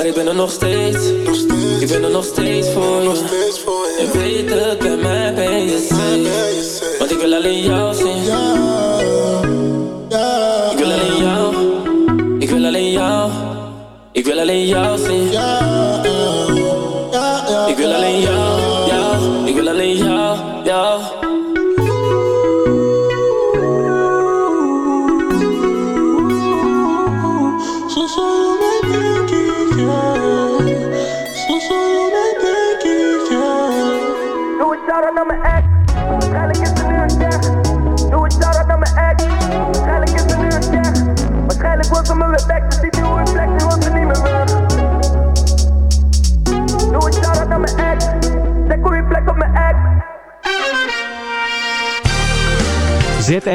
ik ben er nog steeds, ik ben er nog steeds voor je. Je. Weet het, bij mij ben je safe. Want ik wil alleen jou zien. Ik wil alleen jou, ik wil alleen jou, ik wil alleen jou zien. Ik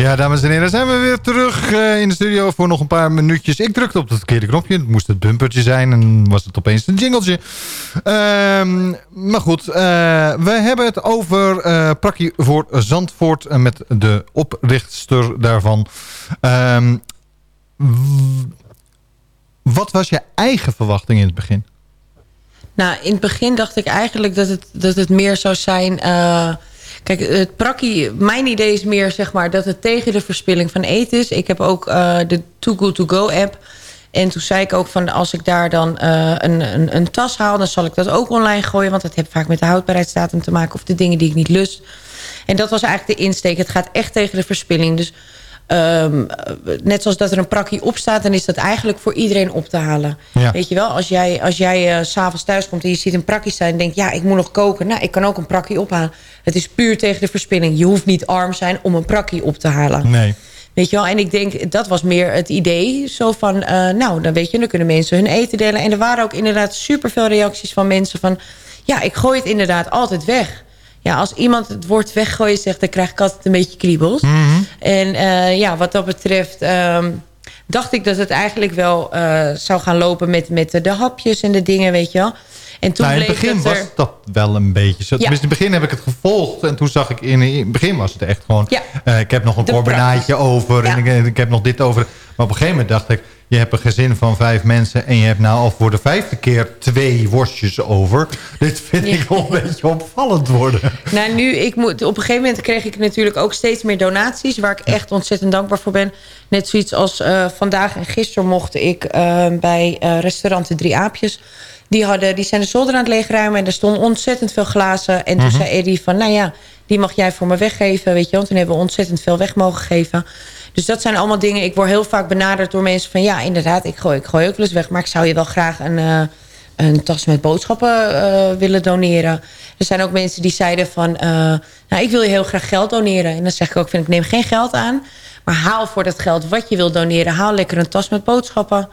Ja, dames en heren, zijn we weer terug eh, in de studio voor nog een paar minuutjes. Ik drukte op het verkeerde knopje. Het moest het bumpertje zijn en was het opeens een jingletje. Ehm, maar goed, eh, we hebben het over eh Prakkie voor Zandvoort met de oprichtster daarvan. Ehm, wat was je eigen verwachting in het begin? Nou, in het begin dacht ik eigenlijk dat het, dat het meer zou zijn... kijk, het prakkie, mijn idee is meer zeg maar, dat het tegen de verspilling van eten is. Ik heb ook eh, de Too Good To Go app. En toen zei ik ook van als ik daar dan eh, een, een, een tas haal... dan zal ik dat ook online gooien. Want dat heeft vaak met de houdbaarheidsdatum te maken... of de dingen die ik niet lust. En dat was eigenlijk de insteek. Het gaat echt tegen de verspilling. Dus ehm, net zoals dat er een prakkie op staat... dan is dat eigenlijk voor iedereen op te halen. Ja. Weet je wel, als jij, als jij s s'avonds thuis komt... en je ziet een prakkie staan en denkt... ja, ik moet nog koken. Nou, ik kan ook een prakkie ophalen. Het is puur tegen de verspilling. Je hoeft niet arm zijn om een prakkie op te halen. Nee. Weet je wel, en ik denk, dat was meer het idee. Zo van, eh, nou, dan weet je, dan kunnen mensen hun eten delen. En er waren ook inderdaad superveel reacties van mensen van... ja, ik gooi het inderdaad altijd weg. Ja, als iemand het woord weggooien zegt... dan krijg ik altijd een beetje kriebels. En eh, ja, wat dat betreft... ehm, dacht ik dat het eigenlijk wel eh, zou gaan lopen met, met de hapjes en de dingen, weet je wel. En toen Nou, in het begin er... was dat wel een beetje zo. Ja. Tenminste, in het begin heb ik het gevolgd. En toen zag ik in, in het begin was het echt gewoon... Ja. eh, ik heb nog een De corbinaatje over. En ik, ik heb nog dit over. Maar op een gegeven moment dacht ik... Je hebt een gezin van vijf mensen. En je hebt nou al voor de vijfde keer twee worstjes over. Dit vind ik wel een beetje opvallend worden. Nou, nu, ik moet, op een gegeven moment kreeg ik natuurlijk ook steeds meer donaties... waar ik echt ontzettend dankbaar voor ben. Net zoiets als eh, vandaag en gisteren mocht ik eh, bij restaurant De Drie Aapjes... Die, hadden, die zijn de zolder aan het leegruimen en er stonden ontzettend veel glazen. En toen Mhm. zei Eddie van, nou ja, die mag jij voor me weggeven. Weet je, want toen hebben we ontzettend veel weg mogen geven. Dus dat zijn allemaal dingen. Ik word heel vaak benaderd door mensen van... ja, inderdaad, ik gooi, ik gooi ook wel eens weg... maar ik zou je wel graag een, eh, een tas met boodschappen eh, willen doneren. Er zijn ook mensen die zeiden van... eh, nou, ik wil je heel graag geld doneren. En dan zeg ik ook, vind ik neem geen geld aan... maar haal voor dat geld wat je wil doneren... haal lekker een tas met boodschappen...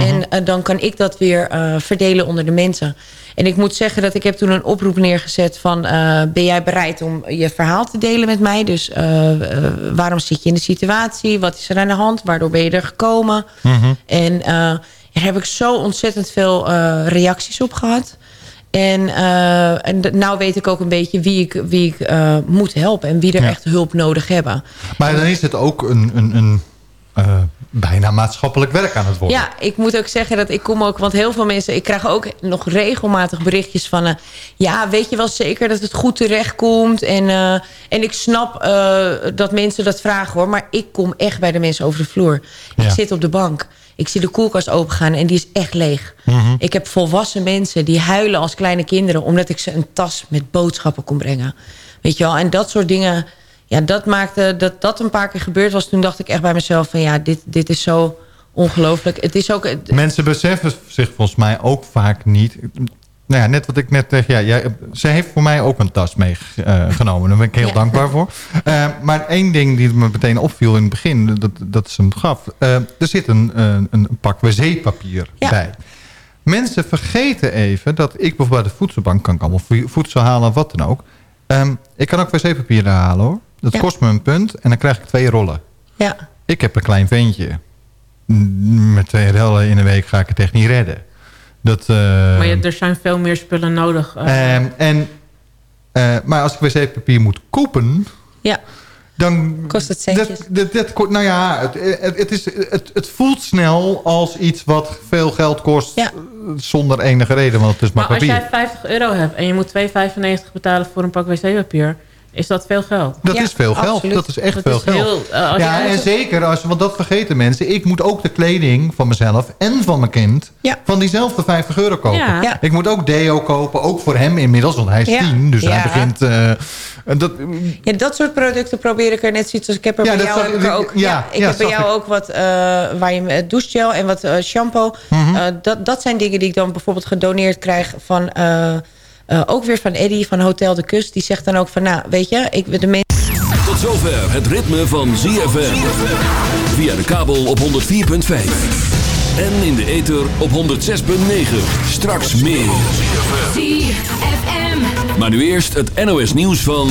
En eh, dan kan ik dat weer eh, verdelen onder de mensen. En ik moet zeggen dat ik heb toen een oproep neergezet van... eh, ben jij bereid om je verhaal te delen met mij? Dus waarom zit je in de situatie? Wat is er aan de hand? Waardoor ben je er gekomen? En eh, daar heb ik zo ontzettend veel reacties op gehad. En, eh, en nou weet ik ook een beetje wie ik, wie ik moet helpen... en wie er Ja. echt hulp nodig hebben. Maar dan is het ook een, een, een bijna maatschappelijk werk aan het worden. Ja, ik moet ook zeggen dat ik kom ook... want heel veel mensen... ik krijg ook nog regelmatig berichtjes van... eh, ja, weet je wel zeker dat het goed terecht komt? En, eh, en ik snap eh, dat mensen dat vragen hoor... maar ik kom echt bij de mensen over de vloer. Ja. Ik zit op de bank. Ik zie de koelkast opengaan en die is echt leeg. Mhm. Ik heb volwassen mensen die huilen als kleine kinderen... omdat ik ze een tas met boodschappen kon brengen. Weet je wel, en dat soort dingen... Ja, dat maakte dat dat een paar keer gebeurd was. Toen dacht ik echt bij mezelf van ja, dit, dit is zo ongelooflijk. Het is ook... Mensen beseffen zich volgens mij ook vaak niet... Nou ja, net wat ik net zeg. Ja, jij, ze heeft voor mij ook een tas meegenomen. Daar ben ik heel Ja. dankbaar voor. Eh, maar één ding die me meteen opviel in het begin... dat, dat ze hem gaf. eh, er zit een, een, een pak wc-papier bij. Mensen vergeten even dat ik bijvoorbeeld bij de voedselbank... kan ik allemaal vo- voedsel halen of wat dan ook. Ehm, ik kan ook wc-papier halen hoor. Dat Ja. kost me een punt en dan krijg ik twee rollen. Ja. Ik heb een klein ventje. Met twee rollen in een week ga ik het echt niet redden. Dat, eh, Maar je- er zijn veel meer spullen nodig. ehm, en, eh, maar als ik wc-papier moet kopen... Ja. Dan kost het centjes. Dat, dat, dat ko- nou ja, het, het, het, is, het, het voelt snel als iets wat veel geld kost... eh, zonder enige reden, want het is maar, Maar als papier. jij 50 euro hebt en je moet 2,95 betalen voor een pak wc-papier... is dat veel geld. Dat is veel geld. Dat is echt veel geld. heel, eh, ja, en zeker, als, want dat vergeten mensen. Ik moet ook de kleding van mezelf en van mijn kind... van diezelfde 50 euro kopen. Ja. Ja. Ik moet ook deo kopen, ook voor hem inmiddels. Want hij is Ja. 10, dus Ja. hij begint... eh, en dat, Ja, dat soort producten probeer ik er net zoiets als ik heb er Ja, bij dat jou zag- heb ik ook. ja, Ja, ik ja, heb bij jou ik. ook wat eh, waar je douchegel en wat shampoo. Mhm. Eh, dat, dat zijn dingen die ik dan bijvoorbeeld gedoneerd krijg van eh, ook weer van Eddie van Hotel de Kust. Die zegt dan ook van, nou, weet je, ik de mensen. Tot zover het ritme van ZFM. Via de kabel op 104.5. En in de ether op 106.9. Straks meer. Maar nu eerst het NOS nieuws van...